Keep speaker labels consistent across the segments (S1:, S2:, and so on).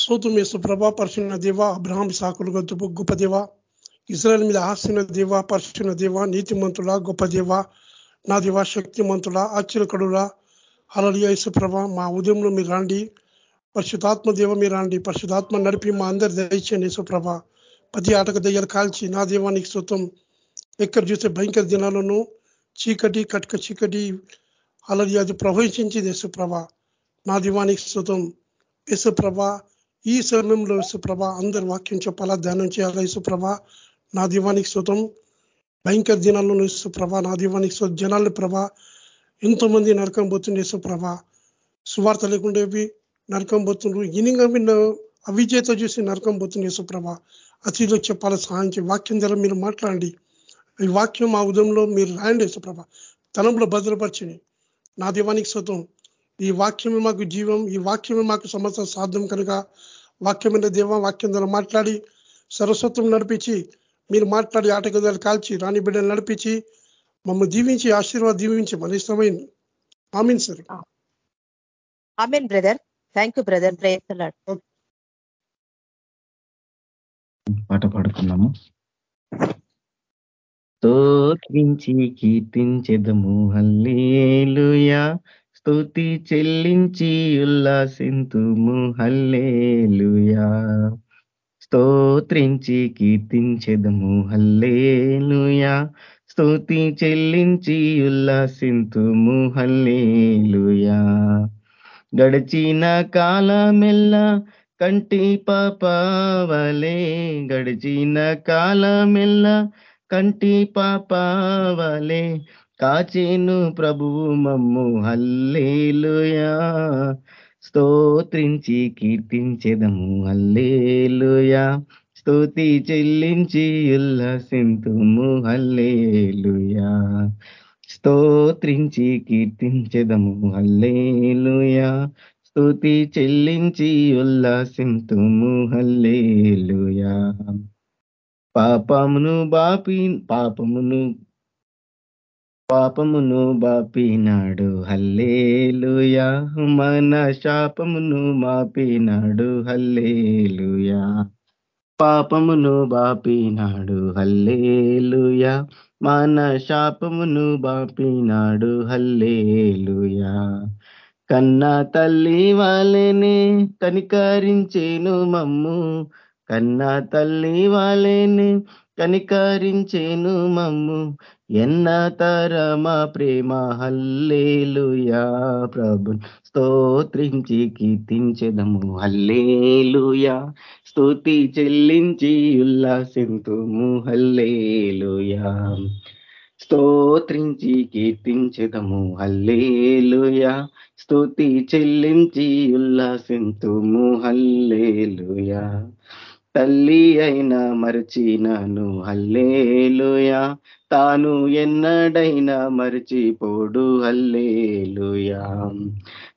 S1: సోతం యేసు ప్రభా పరిశున్న దేవ అబ్రహాం సాకులు గొంతు గొప్ప దేవ ఇజ్రాయల్ మీద ఆసిన దేవ పరిశున్న దేవ నీతిమంతుల గొప్ప దేవ నా దేవ శక్తిమంతుల ఆశ్చర్యకడుల అలలియ యేసు ప్రభ మా ఉదయంలో మీరు రండి. పరిశుధాత్మ దేవ మీరు రండి. పరిశుధాత్మ నడిపి మా అందరి దయచేయండి యేసుప్రభ. ప్రతి ఆటక దయ్యాలు కాల్చి నా దేవానికి శృతం ఎక్కడ చూసే భయంకర దినాలను చీకటి కట్క చీకటి అలది అది ప్రవహించింది యేసుప్రభ. నా దీవానికి సుతం యేసుప్రభ ఈ సమయంలో యేసుప్రభ అందరు వాక్యం చెప్పాలా? ధ్యానం చేయాలా? యేసుప్రభ నా దీవానికి సుతం భయంకర దినాల్లో యేసుప్రభ నా దీవానికి జనాల ప్రభ ఎంతో మంది నరకం పోతుంది యేసుప్రభ. సువార్త లేకుండేవి నరకం పోతుండ్రు. ఇనిగా అవిజేత చూసి నరకం పోతుంది యేసుప్రభ. అతిలో చెప్పాల? సహాయం వాక్యం ద్వారా మీరు మాట్లాడండి. ఈ వాక్యం మా ఉదయంలో మీరు రాయండి యేసుప్రభ. తనంలో భద్రపరిచింది నా దీవానికి సుతం ఈ వాక్యమే మాకు జీవం. ఈ వాక్యమే మాకు సమస్య సాధ్యం కనుక. వాక్యమైన దేవ వాక్యం ద్వారా మాట్లాడి సరస్వత్వం నడిపించి మీరు మాట్లాడి ఆటగదాలు కాల్చి రాణి బిడ్డలు నడిపించి మమ్మల్ని దీవించి ఆశీర్వాద దీవించి మన ఇష్టమైంది amen sir
S2: amen brother thank you brother
S3: పాట పాడుకున్నాము స్తోత్రించి కీర్తించెదము. హల్లేలుయా. స్తుతి చెల్లించి ఉల్లాసింతుము హల్లేలుయా. స్తోత్రించి కీర్తించెదము హల్లేలుయా. స్తుతి చెల్లించి ఉల్లాసింతుము హల్లేలుయా. గడిచిన కాలమెల్లా కంటి పాపావలే గడిచిన కాలమెల్లా కంటి పాపావలే కాచేను ప్రభువు మమ్ము హల్లేలుయా. స్తోత్రించి కీర్తించెదము హల్లేలుయా. స్తుతి చెల్లించి ఉల్లసింతుము హల్లేలుయా. స్తోత్రించి కీర్తించెదము హల్లేలుయా. స్తుతి చెల్లించి ఉల్లాసింతుము హల్లేలుయా. పాపమును బాపి పాపమును పాపమును బాపినాడు. హల్లేలుయా. మన శాపమును మాపినాడు. హల్లేలుయా. పాపమును బాపినాడు. హల్లేలుయా. మన శాపమును బాపినాడు. హల్లేలుయా. కన్నా తల్లి వాళ్ళనే కనికరించేను మమ్ము. కన్నా తల్లి వాళ్ళనే కనికరించేను మమ్ము. ఎన్న తరమ ప్రేమ హల్లేలుయా ప్రభు. స్తోత్రించి కీర్తించెదము హల్లేలుయా. స్తుతి చెల్లించి ఉల్లాసింతుము హల్లేలుయా. స్తోత్రించి కీర్తించెదము హల్లేలుయా. స్తుతి చెల్లించి ఉల్లాసింతుము హల్లేలుయా. తల్లి అయినా మరచినను హల్లేలుయా. తాను ఎన్నడైనా మరచిపోడు హల్లేలుయా.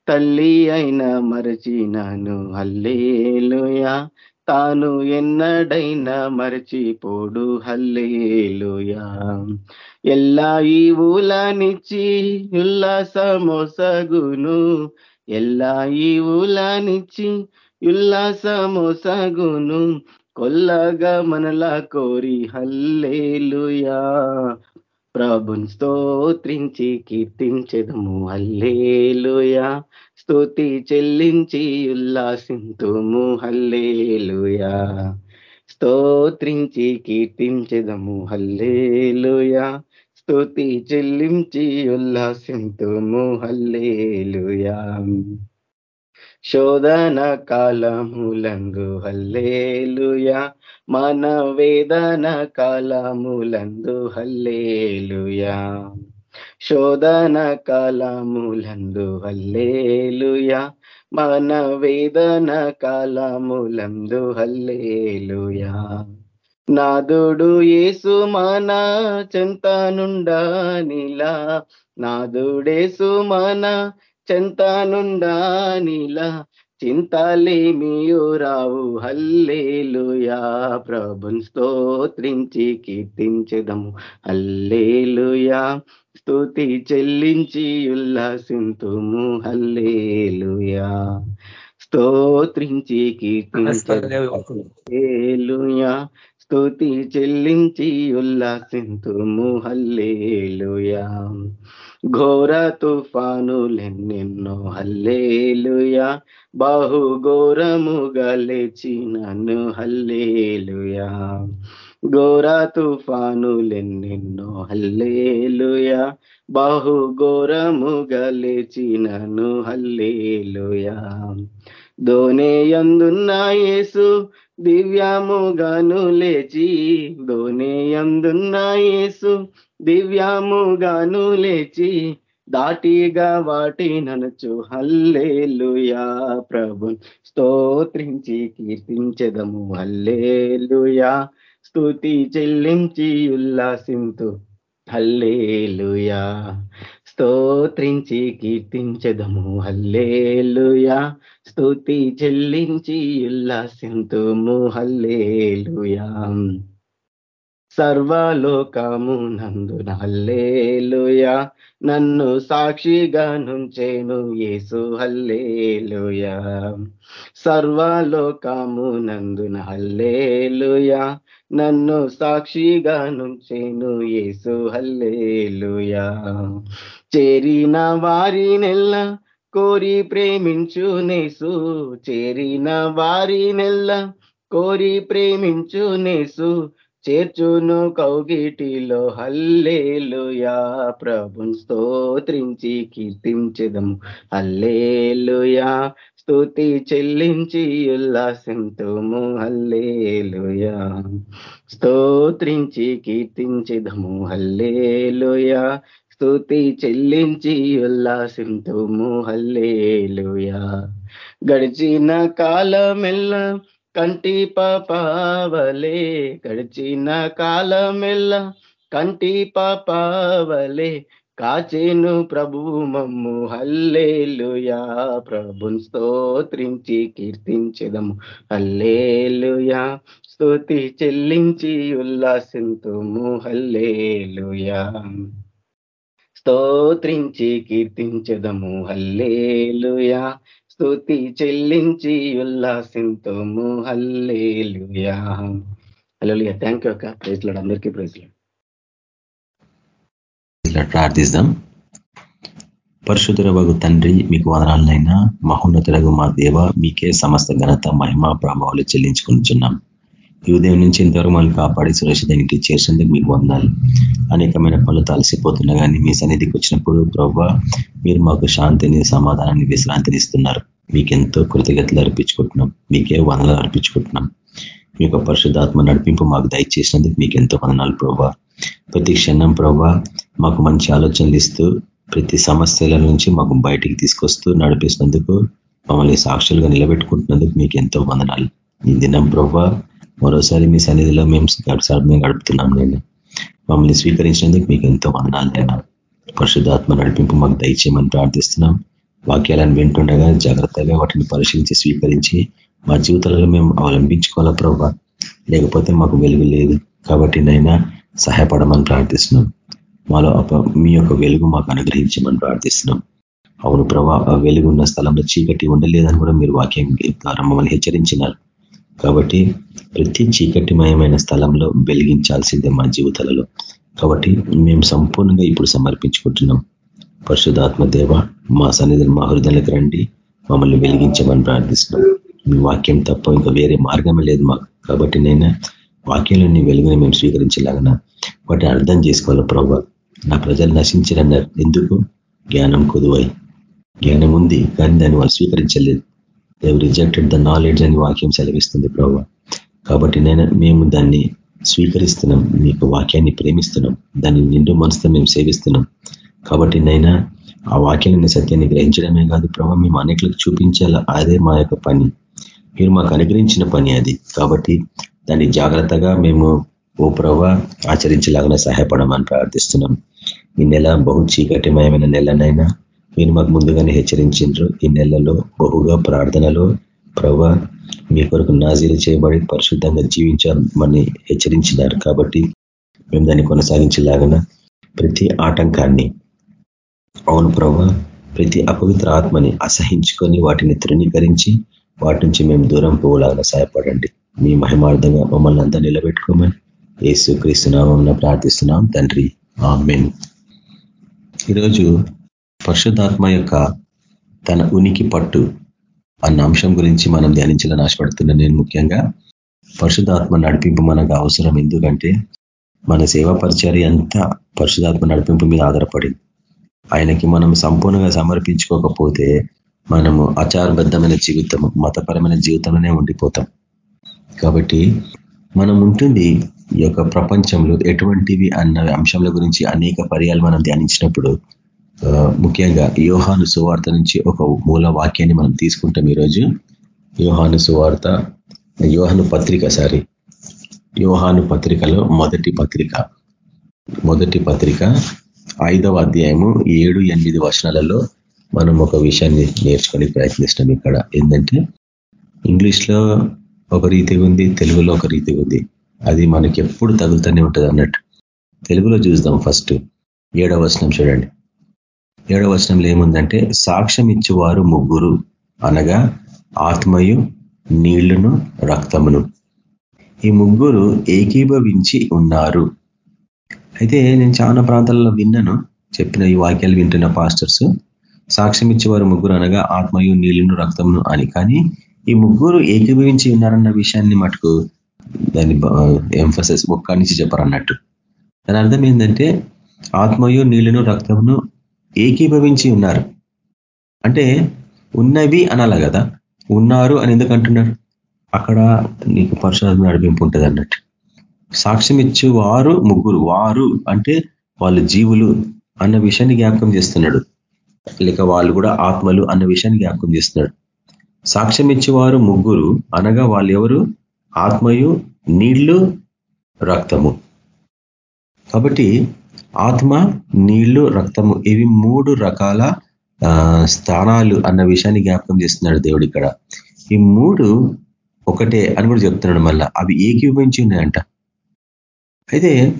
S3: తల్లి అయినా మరచినను హల్లేలుయా. తాను ఎన్నడైనా మరచిపోడు హల్లేలుయా. ఎల్లా ఈ ఊలానిచ్చి ఉల్లాసమోసగును. ఎల్లా ఈ ఊలానిచ్చి ఉల్లాసమోసగును కొల్లగా మనలా కోరి హల్లేలుయా. ప్రభుని స్తోత్రించి కీర్తించెదము హల్లేలుయా. స్తుతి చెల్లించి ఉల్లాసింతుము హల్లేలుయా. స్తోత్రించి కీర్తించెదము హల్లేలుయా. స్తుతి చెల్లించి ఉల్లాసింతుము హల్లేలుయా. శోధన కాలములందు హల్లేలుయా మన వేదన కాలములందు హల్లేలుయా శోధన కాలములందు హల్లేలుయా మన వేదన కాలములందు హల్లేలుయా నాదుడు ఏసు మన చెంతనుండానిలా నాదుడేసు మన చెంతనుండానిలా చింతలేమియో రావు హల్లేలుయా ప్రభున్ స్తోత్రించి కీర్తించదము. హల్లేలుయా స్తుతి చెల్లించి ఉల్లాసింతుము హల్లేలుయా స్తోత్రించి కీర్తించేలుయా స్తుతి చెల్లించి ఉల్లాసింతుము హల్లేలుయా ఘోర తుఫానులెన్నెన్నో హల్లేలుయా. బాహు ఘోరముగా లేచినను హల్లేలుయా. ఘోర తుఫానులెన్నెన్నో హల్లేలుయా. బాహు ఘోరముగా లేచినను హల్లేలుయా. దోనేయందున్న యేసు దివ్యాముగాను లేచి. దోనేయందున్న యేసు దివ్యాముగాను లేచి దాటిగా వాటి ననచు. హల్లేలుయా ప్రభు స్తోత్రించి కీర్తించదము. హల్లేలుయా స్తుతి చెల్లించి ఉల్లాసింతు హల్లేలుయా స్తోత్రించి కీర్తించదము. హల్లేలుయా స్తుతి చెల్లించి ఉల్లాసింతుము హల్లేలుయా. సర్వలోకము నందున హల్లేలుయా. నన్ను సాక్షిగా నుంచేను యేసు హల్లేలుయా. సర్వలోకము నందున హల్లేలుయా. నన్ను సాక్షిగా నుంచేను యేసు హల్లేలుయా. చేరిన వారినెల్ల కోరి ప్రేమించు నేసు చేరిన వారినెల్ల కోరి ప్రేమించు నేసు చేర్చును కౌగిటిలో హల్లేలుయా. ప్రభుని స్తోత్రించి కీర్తించదము. హల్లేలుయా. స్తుతి చెల్లించి ఉల్లాసింతుము హల్లేలుయా. స్తోత్రించి కీర్తించదము. హల్లేలుయా. స్తుతి చెల్లించి ఉల్లాసింతుము హల్లేలుయా. గడిచిన కాలమెల్ల కంటి పాపావలే గడిచిన కాలమెల్ల కంటి పాపావలే కాచేను ప్రభు మమ్ము. హల్లేలుయా. ప్రభున్ స్తోత్రించి కీర్తించదము. హల్లేలుయా. స్తుతి చెల్లించి ఉల్లాసింతుము. హల్లేలుయా. స్తోత్రించి కీర్తించదము. హల్లేలుయా. స్థుతి చెల్లించి ఉల్లాసింతుము హల్లేలుయా. హల్లెలూయా. థ్యాంక్ యూ అక్క. ప్రైజ్ లాడ్ అందరికీ ప్రైజ్
S4: ఇలా ప్రార్థిస్తాం పరశుధరవగు తండ్రి మీకు వదనాలనైనా మహోన్నతులకు మా దేవ మీకే సమస్త ఘనత మహిమ ప్రభావాలు చెల్లించుకుంటున్నాం ఈ ఉదయం నుంచి ఇంతవరకు మనల్ని కాపాడి సురక్షితానికి చేసింది మీకు వందాలి. అనేకమైన పనులు తలసిపోతున్నా కానీ మీ సన్నిధికి వచ్చినప్పుడు ప్రవ్వ మీరు మాకు శాంతిని సమాధానాన్ని విశ్రాంతిని ఇస్తున్నారు. మీకెంతో కృతజ్ఞతలు అర్పించుకుంటున్నాం. మీకే వందలు అర్పించుకుంటున్నాం. మీ యొక్క పరిశుద్ధాత్మ నడిపింపు మాకు దయచేసినందుకు మీకు ఎంతో వందనాలు ప్రభావ ప్రతి క్షణం ప్రభావ మాకు మంచి ఆలోచనలు ఇస్తూ ప్రతి సమస్యల నుంచి మాకు బయటికి తీసుకొస్తూ నడిపిస్తున్నందుకు మమ్మల్ని సాక్షులుగా నిలబెట్టుకుంటున్నందుకు మీకు ఎంతో వందనాలు. ఈ దినం ప్రభావ మరోసారి మీ సన్నిధిలో మేము సమయం గడుపుతున్నాం నేను. మమ్మల్ని స్వీకరించినందుకు మీకు ఎంతో వందాలైనా పరిశుద్ధాత్మ నడిపింపు మాకు దయచేయమని ప్రార్థిస్తున్నాం. వాక్యాలను వింటుండగా జాగ్రత్తగా వాటిని పరిశీలించి స్వీకరించి మా జీవితాలలో మేము అవలంబించుకోవాలా ప్రభావ లేకపోతే మాకు వెలుగు లేదు. కాబట్టి నైనా సహాయపడమని ప్రార్థిస్తున్నాం. మాలో మీ యొక్క వెలుగు మాకు అనుగ్రహించమని ప్రార్థిస్తున్నాం. అవును ప్రభా వెలుగు ఉన్న స్థలంలో చీకటి ఉండలేదని కూడా మీరు వాక్యం ద్వారా మమ్మల్ని హెచ్చరించినారు. కాబట్టి ప్రతి చీకటిమయమైన స్థలంలో వెలిగించాల్సిందే మా జీవితాలలో. కాబట్టి మేము సంపూర్ణంగా ఇప్పుడు సమర్పించుకుంటున్నాం. పరిశుధాత్మ దేవ మా సన్నిధిని మా హృదయాలకు రండి. మమ్మల్ని వెలిగించమని ప్రార్థిస్తున్నాం. మీ వాక్యం తప్ప ఇంకా వేరే మార్గమే లేదు మాకు. కాబట్టి నేను వాక్యాలని వెలుగుని మేము స్వీకరించలాగన వాటిని అర్థం చేసుకోవాలి ప్రభావ నా ప్రజలు నశించారన్నారు. ఎందుకు? జ్ఞానం కొదువై. జ్ఞానం ఉంది కానీ దాన్ని వాళ్ళు స్వీకరించలేదు. దేవ్ రిజెక్టెడ్ ద నాలెడ్జ్ అని వాక్యం సెలవిస్తుంది ప్రభావ కాబట్టి నేను మేము దాన్ని స్వీకరిస్తున్నాం. మీకు వాక్యాన్ని ప్రేమిస్తున్నాం. దాన్ని నిండు మనసుతో మేము సేవిస్తున్నాం. కాబట్టి నైనా ఆ వాక్యాన్ని సత్యాన్ని గ్రహించడమే కాదు ప్రభావ మేము అనేకలకు చూపించాల? అదే మా యొక్క పని. మీరు మాకు అనుగ్రహించిన పని అది. కాబట్టి దాన్ని జాగ్రత్తగా మేము ఓ ప్రభా ఆచరించలాగా సహాయపడమని ప్రార్థిస్తున్నాం. ఈ నెల బహు చీకటిమయమైన నెలనైనా మీరు మాకు ముందుగానే హెచ్చరించారు ఈ నెలలో బహుగా ప్రార్థనలో ప్రభా మీ కొరకు నాజీలు చేయబడి పరిశుద్ధంగా జీవించామని హెచ్చరించినారు. కాబట్టి మేము దాన్ని కొనసాగించేలాగన ప్రతి ఆటంకాన్ని అవును ప్రభా ప్రతి అపవిత్ర ఆత్మని అసహించుకొని వాటిని తృణీకరించి వాటి నుంచి మేము దూరం పోలాగా సహాయపడండి. మీ మహిమార్థంగా మమ్మల్ని అంతా నిలబెట్టుకోమని ఏసు క్రీస్తునామం ప్రార్థిస్తున్నాం. తండ్రి ఆమెన్. ఈరోజు పరిశుద్ధాత్మ యొక్క తన ఉనికి పట్టు అన్న అంశం గురించి మనం ధ్యానించాలని ఆశపడుతున్నా నేను ముఖ్యంగా. పరిశుధాత్మ నడిపింపు మనకు అవసరం. ఎందుకంటే మన సేవా పరిచర్య అంతా పరిశుధాత్మ నడిపింపు మీద ఆధారపడింది ఆయనకి మనం సంపూర్ణంగా సమర్పించుకోకపోతే మనము ఆచారబద్ధమైన జీవితం మతపరమైన జీవితంలోనే ఉండిపోతాం. కాబట్టి మనం ఉంటుంది ఈ యొక్క ప్రపంచంలో ఎటువంటివి అన్న అంశంల గురించి అనేక పర్యాలు మనం ధ్యానించినప్పుడు ముఖ్యంగా యోహాను సువార్త నుంచి ఒక మూల వాక్యాన్ని మనం తీసుకుంటాం ఈరోజు. యోహాను సువార్త యోహాను పత్రిక సారీ యోహాను పత్రికలో మొదటి పత్రిక. మొదటి పత్రిక ఐదవ అధ్యాయము ఏడు ఎనిమిది వర్షాలలో మనం ఒక విషయాన్ని నేర్చుకొని ప్రయత్నిస్తాం ఇక్కడ. ఏంటంటే ఇంగ్లీష్లో ఒక రీతి ఉంది తెలుగులో ఒక రీతి ఉంది. అది మనకి ఎప్పుడు తగులుతూనే ఉంటుంది అన్నట్టు. తెలుగులో చూద్దాం ఫస్ట్. ఏడవ వచనం చూడండి. ఏడవ వచనంలో ఏముందంటే సాక్ష్యం ఇచ్చేవారు ముగ్గురు అనగా ఆత్మయు నీళ్ళును రక్తమును. ఈ ముగ్గురు ఏకీభవించి ఉన్నారు. అయితే నేను చాలా ప్రాంతాలలో విన్నాను చెప్పిన ఈ వాక్యాలు వింటున్న పాస్టర్స్ సాక్ష్యం ఇచ్చేవారు ముగ్గురు అనగా ఆత్మయు నీళ్ళును రక్తమును అని. కానీ ఈ ముగ్గురు ఏకీభవించి ఉన్నారన్న విషయాన్ని మటుకు దాన్ని ఎంఫసెస్ ఒక్కడి నుంచి చెప్పారన్నట్టు. దాని అర్థం ఏంటంటే ఆత్మయు నీళ్ళను రక్తమును ఏకీభవించి ఉన్నారు. అంటే ఉన్నవి అనాల కదా? ఉన్నారు అని ఎందుకు అంటున్నారు? అక్కడ నీకు పరిశోధన నడిపింపు ఉంటుంది అన్నట్టు. సాక్ష్యం ఇచ్చు వారు ముగ్గురు. వారు అంటే వాళ్ళు జీవులు అన్న విషయాన్ని జ్ఞాపకం చేస్తున్నాడు. లేక వాళ్ళు కూడా ఆత్మలు అన్న విషయాన్ని జ్ఞాపకం చేస్తున్నాడు. సాక్ష్యం ఇచ్చేవారు ముగ్గురు అనగా వాళ్ళు ఎవరు? ఆత్మయు నీళ్ళు రక్తము. కాబట్టి ఆత్మ నీళ్ళు రక్తము ఇవి మూడు రకాల స్థానాలు అన్న విషయాన్ని జ్ఞాపకం చేస్తున్నాడు దేవుడు ఇక్కడ. ఈ మూడు ఒకటే అని కూడా చెప్తున్నాడు మళ్ళా. అవి ఏకీభవించి ఉన్నాయంట. అయితే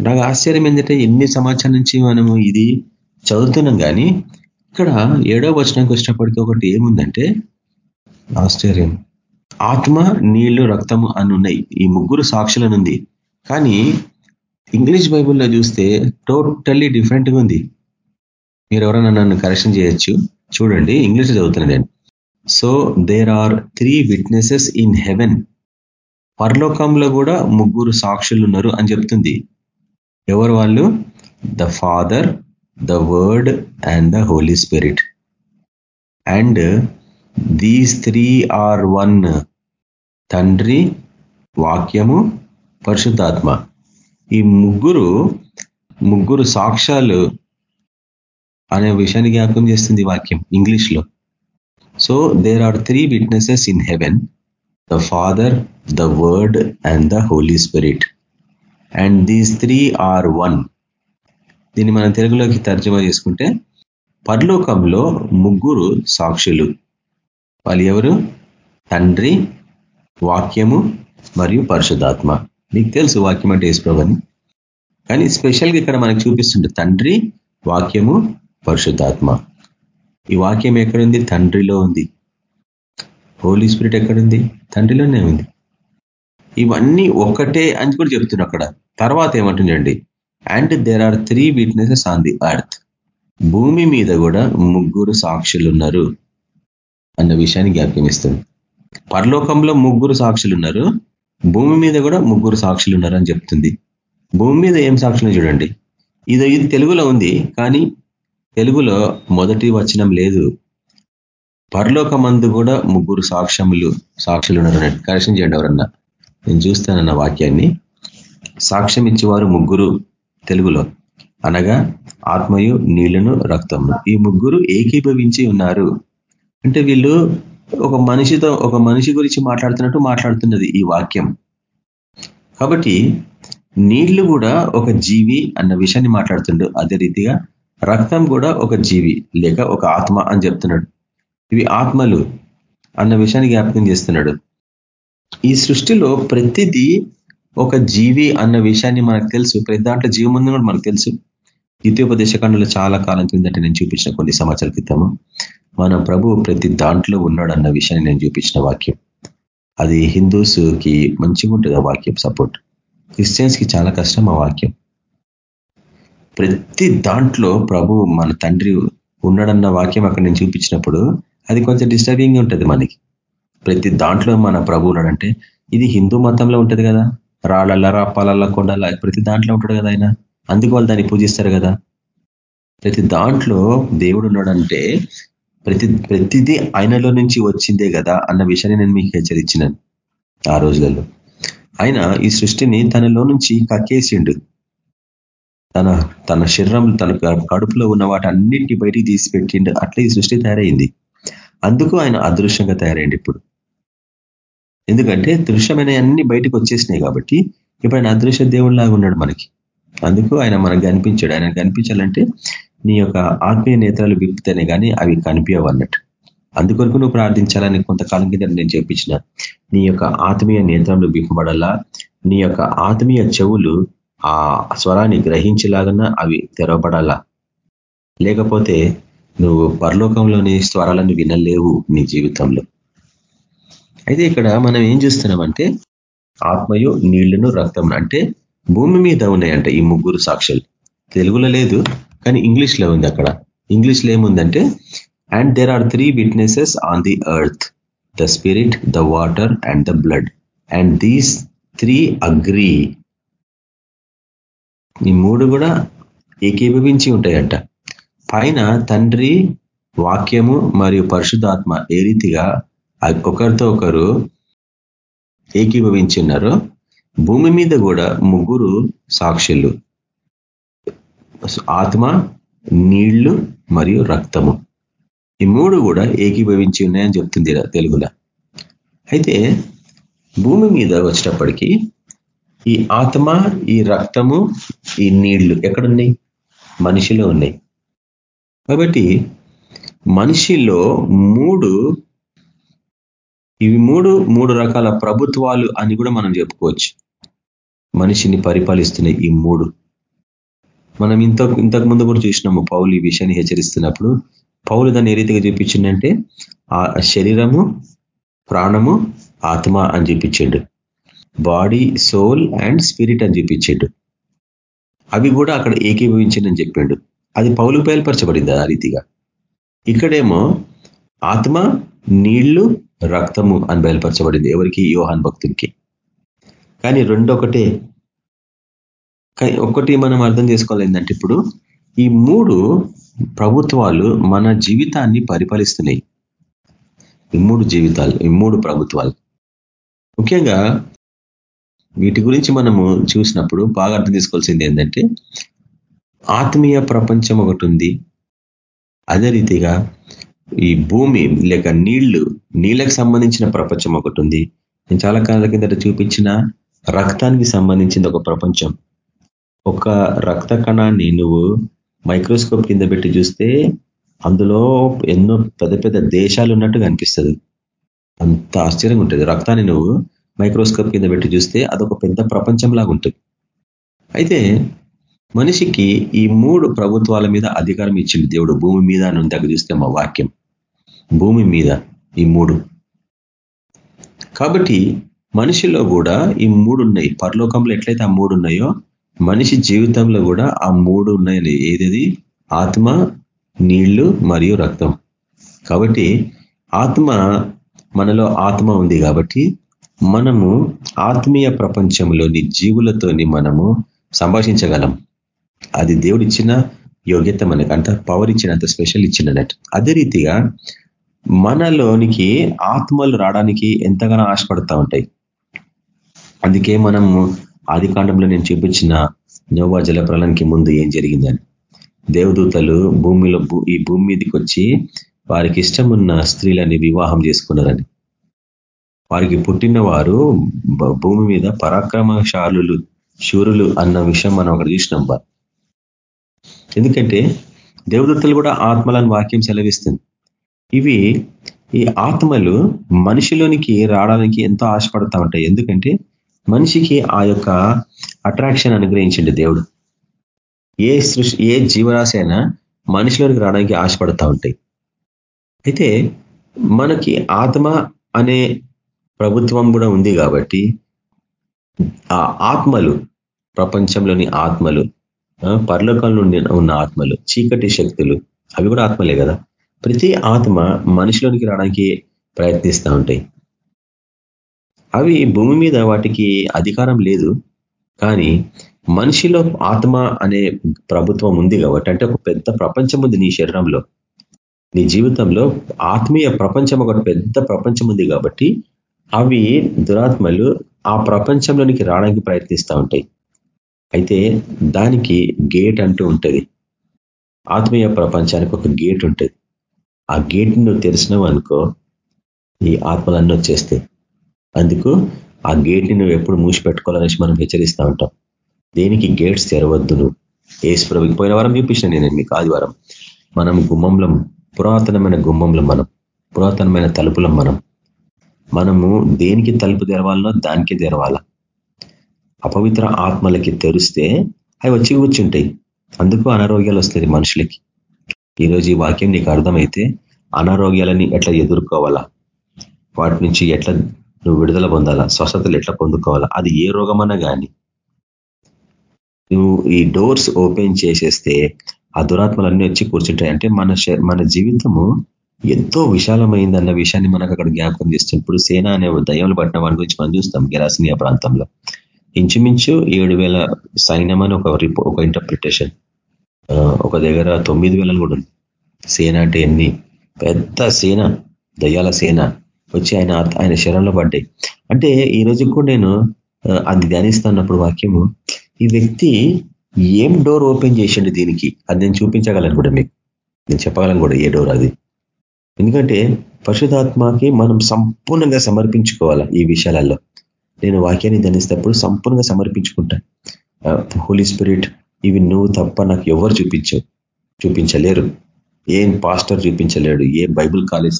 S4: నాకు ఆశ్చర్యం ఏంటంటే ఎన్ని సంవత్సరాల నుంచి మనము ఇది చదువుతున్నాం కానీ ఇక్కడ ఏడో వచనానికి వచ్చినప్పటికీ ఒకటి ఏముందంటే ఆశ్చర్యం. ఆత్మ నీళ్ళు రక్తము అని ఉన్నాయి. ఈ ముగ్గురు సాక్షులనుంది. కానీ ఇంగ్లీష్ బైబుల్లో చూస్తే టోటల్లీ డిఫరెంట్గా ఉంది. మీరు ఎవరైనా నన్ను కరెక్షన్ చేయొచ్చు. చూడండి ఇంగ్లీష్ చదువుతున్నా నేను so there are three witnesses in heaven పరలోకంలో కూడా ముగ్గురు సాక్షులు ఉన్నారు అని చెప్తుంది. ఎవరు వాళ్ళు? The Father the Word and the Holy Spirit and these three are one తండ్రి వాక్యము పరిశుద్ధాత్మ. ఈ ముగ్గురు ముగ్గురు సాక్ష్యాలు అనే విషయాన్ని జ్ఞాపకం చేస్తుంది వాక్యం ఇంగ్లీష్లో. So there are three witnesses in heaven the Father the Word and the Holy Spirit and these three are one దీన్ని మనం తెలుగులోకి తర్జమా చేసుకుంటే పరలోకంలో ముగ్గురు సాక్షులు. వాళ్ళు ఎవరు? తండ్రి వాక్యము మరియు పరిశుధాత్మ నీకు తెలుసు వాక్యం అంటే వేసుకోవని కానీ స్పెషల్గా ఇక్కడ మనకు చూపిస్తుండే తండ్రి వాక్యము పరిశుద్ధాత్మ. ఈ వాక్యం ఎక్కడుంది? తండ్రిలో ఉంది. హోలీ స్పిరిట్ ఎక్కడుంది? తండ్రిలోనే ఉంది. ఇవన్నీ ఒక్కటే అని కూడా చెప్తున్నా అక్కడ. తర్వాత ఏమంటుందండి and there are three witnesses on the earth భూమి మీద కూడా ముగ్గురు సాక్షులు ఉన్నారు అన్న విషయాన్ని జ్ఞాపకం ఇస్తుంది పరలోకంలో ముగ్గురు సాక్షులు ఉన్నారు భూమి మీద కూడా ముగ్గురు సాక్షులు ఉన్నారని చెప్తుంది. భూమి మీద ఏం సాక్షులు చూడండి. ఇది ఇది తెలుగులో ఉంది కానీ తెలుగులో మొదటి వచనం లేదు. పరలోకమందు కూడా ముగ్గురు సాక్ష్యములు సాక్షులు ఉన్నారని కరెక్షన్ చేయండి ఎవరన్నా. నేను చూస్తానన్న వాక్యాన్ని. సాక్ష్యం ఇచ్చేవారు ముగ్గురు తెలుగులో. అనగా ఆత్మయు నీళ్ళను రక్తమును. ఈ ముగ్గురు ఏకీభవించి ఉన్నారు. అంటే వీళ్ళు ఒక మనిషితో ఒక మనిషి గురించి మాట్లాడుతున్నట్టు మాట్లాడుతున్నది ఈ వాక్యం. కాబట్టి నీళ్ళు కూడా ఒక జీవి అన్న విషయాన్ని మాట్లాడుతుండు. అదే రీతిగా రక్తం కూడా ఒక జీవి లేక ఒక ఆత్మ అని చెప్తున్నాడు. ఇవి ఆత్మలు అన్న విషయాన్ని జ్ఞాపకం చేస్తున్నాడు. ఈ సృష్టిలో ప్రతిదీ ఒక జీవి అన్న విషయాన్ని మనకు తెలుసు. ప్రతి దాంట్లో జీవం కూడా మనకు తెలుసు. ద్వితీయోపదేశకాండంలో చాలా కాలం క్రిందట నేను చూపించిన కొన్ని సంవత్సరాల క్రితము. మన ప్రభు ప్రతి దాంట్లో ఉన్నాడన్న విషయాన్ని నేను చూపించిన వాక్యం. అది హిందూస్కి మంచిగా ఉంటుంది ఆ వాక్యం సపోర్ట్? క్రిస్టియన్స్కి చాలా కష్టం ఆ వాక్యం? ప్రతి దాంట్లో ప్రభు మన తండ్రి ఉన్నాడన్న వాక్యం అక్కడ నేను చూపించినప్పుడు అది కొంచెం డిస్టర్బింగ్ ఉంటుంది మనకి. ప్రతి దాంట్లో మన ప్రభు ఉన్నాడంటే ఇది హిందూ మతంలో ఉంటుంది కదా? రాళ్ళల్లా రాపాలల్లా కొండల్లా ప్రతి దాంట్లో ఉంటాడు కదా ఆయన? అందుకు వాళ్ళు దాన్ని పూజిస్తారు కదా. ప్రతి దాంట్లో దేవుడు ఉన్నాడంటే ప్రతి ప్రతిదీ ఆయనలో నుంచి వచ్చిందే కదా అన్న విషయాన్ని నేను మీకు హెచ్చరించినాను ఆ రోజులలో. ఆయన ఈ సృష్టిని తనలో నుంచి కక్కేసిండు. తన తన శరీరం తన కడుపులో ఉన్న వాటి అన్నిటిని బయటికి తీసిపెట్టిండు. అట్లా ఈ సృష్టి తయారైంది. అందుకు ఆయన అదృశ్యంగా తయారైంది ఇప్పుడు. ఎందుకంటే దృశ్యమైన అన్ని బయటకు వచ్చేసినాయి కాబట్టి ఇప్పుడు ఆయన అదృశ్య దేవుడిలాగా ఉన్నాడు మనకి. అందుకు ఆయన మనకు కనిపించాడు. ఆయన కనిపించాలంటే నీ యొక్క ఆత్మీయ నేత్రాలు విప్పితేనే కానీ అవి కనిపించవు అన్నట్టు. అందుకొరకు నువ్వు ప్రార్థించాలని కొంతకాలం కింద నేను చెప్పించిన నీ యొక్క ఆత్మీయ నేత్రంలో విప్పబడాలా నీ యొక్క ఆత్మీయ చెవులు ఆ స్వరాన్ని గ్రహించేలాగా అవి తెరవబడాలా. లేకపోతే నువ్వు పరలోకంలోని స్వరాలను వినలేవు నీ జీవితంలో. అయితే ఇక్కడ మనం ఏం చూస్తున్నామంటే ఆత్మయు నీళ్ళను రక్తం అంటే భూమి మీద ఉన్నాయంట ఈ ముగ్గురు సాక్షులు. తెలుగులో లేదు కానీ ఇంగ్లీష్లో ఉంది అక్కడ. ఇంగ్లీష్లో ఏముందంటే and there are three witnesses on the earth the Spirit the water and the blood and these three agree ఈ మూడు కూడా ఏకీభవించి ఉంటాయంట. పైన తండ్రి వాక్యము మరియు పరిశుధాత్మ ఏ రీతిగా ఒకరితో ఒకరు ఏకీభవించి ఉన్నారో భూమి మీద కూడా ముగ్గురు సాక్షులు. ఆత్మ నీళ్ళు మరియు రక్తము. ఈ మూడు కూడా ఏకీభవించి ఉన్నాయని చెప్తుంది తెలుగులో. అయితే భూమి మీద వచ్చేటప్పటికీ ఈ ఆత్మ ఈ రక్తము ఈ నీళ్ళు ఎక్కడున్నాయి? మనిషిలో ఉన్నాయి. కాబట్టి మనిషిలో మూడు ఇవి మూడు మూడు రకాల ప్రభుత్వాలు అని కూడా మనం చెప్పుకోవచ్చు. మనిషిని పరిపాలిస్తున్నాయి ఈ మూడు. మనం ఇంత ఇంతకు ముందు కూడా చూసినాము పౌలు ఈ విషయాన్ని హెచ్చరిస్తున్నప్పుడు. పౌలు దాన్ని ఏ రీతిగా చూపించిందంటే ఆ శరీరము ప్రాణము ఆత్మ అని చూపించాడు. బాడీ సోల్ అండ్ స్పిరిట్ అని చూపించాడు. అవి కూడా అక్కడ ఏకీభవించిందని చెప్పాడు. అది పౌలు బయలుపరచబడింది ఆ రీతిగా. ఇక్కడేమో ఆత్మ నీళ్ళు రక్తము అని బయలుపరచబడింది ఎవరికి? యోహాన్ భక్తునికి. కానీ రెండొకటే. కానీ మనం అర్థం చేసుకోవాలి ఏంటంటే ఇప్పుడు ఈ మూడు ప్రభుత్వాలు మన జీవితాన్ని పరిపాలిస్తున్నాయి. ఈ మూడు జీవితాలు ఈ మూడు ప్రభుత్వాలు. ముఖ్యంగా వీటి గురించి మనము చూసినప్పుడు బాగా అర్థం చేసుకోవాల్సింది ఏంటంటే ఆత్మీయ ప్రపంచం ఒకటి ఉంది. అదే రీతిగా ఈ భూమి లేక నీళ్ళు నీళ్ళకు సంబంధించిన ప్రపంచం ఒకటి ఉంది. నేను చాలా కాలం కిందట చూపించిన రక్తానికి సంబంధించింది ఒక ప్రపంచం. ఒక రక్త కణాన్ని నువ్వు మైక్రోస్కోప్ కింద పెట్టి చూస్తే అందులో ఎన్నో పెద్ద పెద్ద దేశాలు ఉన్నట్టు కనిపిస్తుంది. అంత ఆశ్చర్యంగా ఉంటుంది. రక్తాన్ని నువ్వు మైక్రోస్కోప్ కింద పెట్టి చూస్తే అదొక పెద్ద ప్రపంచంలాగా ఉంటుంది. అయితే మనిషికి ఈ మూడు ప్రభుత్వాల మీద అధికారం ఇచ్చింది దేవుడు. భూమి మీద నుండి చూస్తే మా వాక్యం. భూమి మీద ఈ మూడు. కాబట్టి మనిషిలో కూడా ఈ మూడు ఉన్నాయి పరలోకంలో ఎట్లయితే ఆ మూడు ఉన్నాయో మనిషి జీవితంలో కూడా ఆ మూడు ఉన్నాయని ఏది ఆత్మ నీళ్ళు మరియు రక్తం. కాబట్టి ఆత్మ మనలో ఆత్మ ఉంది కాబట్టి మనము ఆత్మీయ ప్రపంచంలోని జీవులతోని మనము సంభాషించగలం. అది దేవుడిచ్చిన యోగ్యత మనకు అంత పవర్ ఇచ్చినంత స్పెషల్ ఇచ్చినట్టు అదే రీతిగా మనలోనికి ఆత్మలు రావడానికి ఎంతగానో ఆశపడతా ఉంటాయి. అందుకే మనము ఆది కాండంలో నేను చూపించిన నోవా జలప్రలంకి ముందు ఏం జరిగిందని. దేవదూతలు భూమిలో ఈ భూమి మీదకి వచ్చి వారికి ఇష్టం ఉన్న స్త్రీలని వివాహం చేసుకున్నారని. వారికి పుట్టిన వారు భూమి మీద పరాక్రమశాలులు శూరులు అన్న విషయం మనం అక్కడ చూసినాం ఎందుకంటే దేవదత్తలు కూడా ఆత్మలను వాక్యం సెలవిస్తుంది. ఇవి ఈ ఆత్మలు మనిషిలోనికి రావడానికి ఎంతో ఆశపడతా ఉంటాయి. ఎందుకంటే మనిషికి ఆ యొక్క అట్రాక్షన్ అనుగ్రహించండి దేవుడు. ఏ సృష్టి ఏ జీవరాశి అయినా మనిషిలోనికి రావడానికి ఆశపడతా ఉంటాయి. అయితే మనకి ఆత్మ అనే ప్రభుత్వం కూడా ఉంది కాబట్టి ఆ ఆత్మలు ప్రపంచంలోని ఆత్మలు పర్లోకాల నుండి ఉన్న ఆత్మలు చీకటి శక్తులు అవి కూడా ఆత్మలే కదా. ప్రతి ఆత్మ మనిషిలోనికి రావడానికి ప్రయత్నిస్తూ ఉంటాయి. అవి భూమి మీద వాటికి అధికారం లేదు. కానీ మనిషిలో ఆత్మ అనే ప్రభుత్వం ఉంది కాబట్టి అంటే ఒక పెద్ద ప్రపంచం ఉంది నీ శరీరంలో. నీ జీవితంలో ఆత్మీయ ప్రపంచం ఒక పెద్ద ప్రపంచం ఉంది కాబట్టి అవి దురాత్మలు ఆ ప్రపంచంలోనికి రావడానికి ప్రయత్నిస్తూ ఉంటాయి. అయితే దానికి గేట్ అంటూ ఉంటుంది. ఆత్మీయ ప్రపంచానికి ఒక గేట్ ఉంటుంది. ఆ గేట్ నువ్వు తెలిసినావు అనుకో ఈ ఆత్మలన్నీ వచ్చేస్తాయి. అందుకు ఆ గేట్ని నువ్వు ఎప్పుడు మూసి పెట్టుకోవాలనేసి మనం హెచ్చరిస్తూ ఉంటాం. దేనికి గేట్స్ తెరవద్దు నువ్వు. ఏసుప్రభుకి పోయిన వారం చూపించిన నేను మీకు ఆదివారం. మనం గుమ్మంలో పురాతనమైన గుమ్మంలో మనం పురాతనమైన తలుపులం మనం. మనము దేనికి తలుపు తెరవాలనో దానికి తెరవాల. అపవిత్ర ఆత్మలకి తెరిస్తే అవి వచ్చి కూర్చుంటాయి. అందుకు అనారోగ్యాలు వస్తుంది మనుషులకి. ఈరోజు ఈ వాక్యం నీకు అర్థమైతే అనారోగ్యాలని ఎట్లా ఎదుర్కోవాలా? వాటి నుంచి ఎట్లా నువ్వు విడుదల పొందాలా? స్వస్థతలు ఎట్లా పొందుకోవాలా? అది ఏ రోగమన్నా కానీ నువ్వు ఈ డోర్స్ ఓపెన్ చేసేస్తే ఆ దురాత్మలన్నీ వచ్చి కూర్చుంటాయి. అంటే మన మన జీవితము ఎంతో విశాలమైంది అన్న విషయాన్ని మనకు అక్కడ జ్ఞాపకం చేస్తుంది. ఇప్పుడు సేన అనే దయ్యంలో పట్టిన వాడి గురించి మనం చూస్తాం గెరాసినియా ప్రాంతంలో. ఇంచుమించు ఏడు వేల సైన్యం అని ఒక ఒక ఇంటర్ప్రిటేషన్ ఒక దగ్గర తొమ్మిది వేలను కూడా ఉంది. సేన అంటే ఎన్ని? పెద్ద సేన. దయ్యాల సేన. వచ్చి ఆయన ఆయన శరంలో పడ్డాయి. అంటే ఈ రోజు కూడా నేను అది ధ్యానిస్తున్నప్పుడు వాక్యము ఈ వ్యక్తి ఏం డోర్ ఓపెన్ చేసిండు దీనికి? అది నేను చూపించగలను కూడా మీకు. నేను చెప్పగలను కూడా ఏ డోర్ అది. ఎందుకంటే పరిశుధాత్మకి మనం సంపూర్ణంగా సమర్పించుకోవాలా ఈ విషయాలలో. నేను వాక్యాన్ని ధనిస్తప్పుడు సంపూర్ణంగా సమర్పించుకుంటా. హోలీ స్పిరిట్ ఇవి నువ్వు తప్ప నాకు ఎవరు చూపించవు చూపించలేరు. ఏం పాస్టర్ చూపించలేడు ఏ బైబుల్ కాలేజ్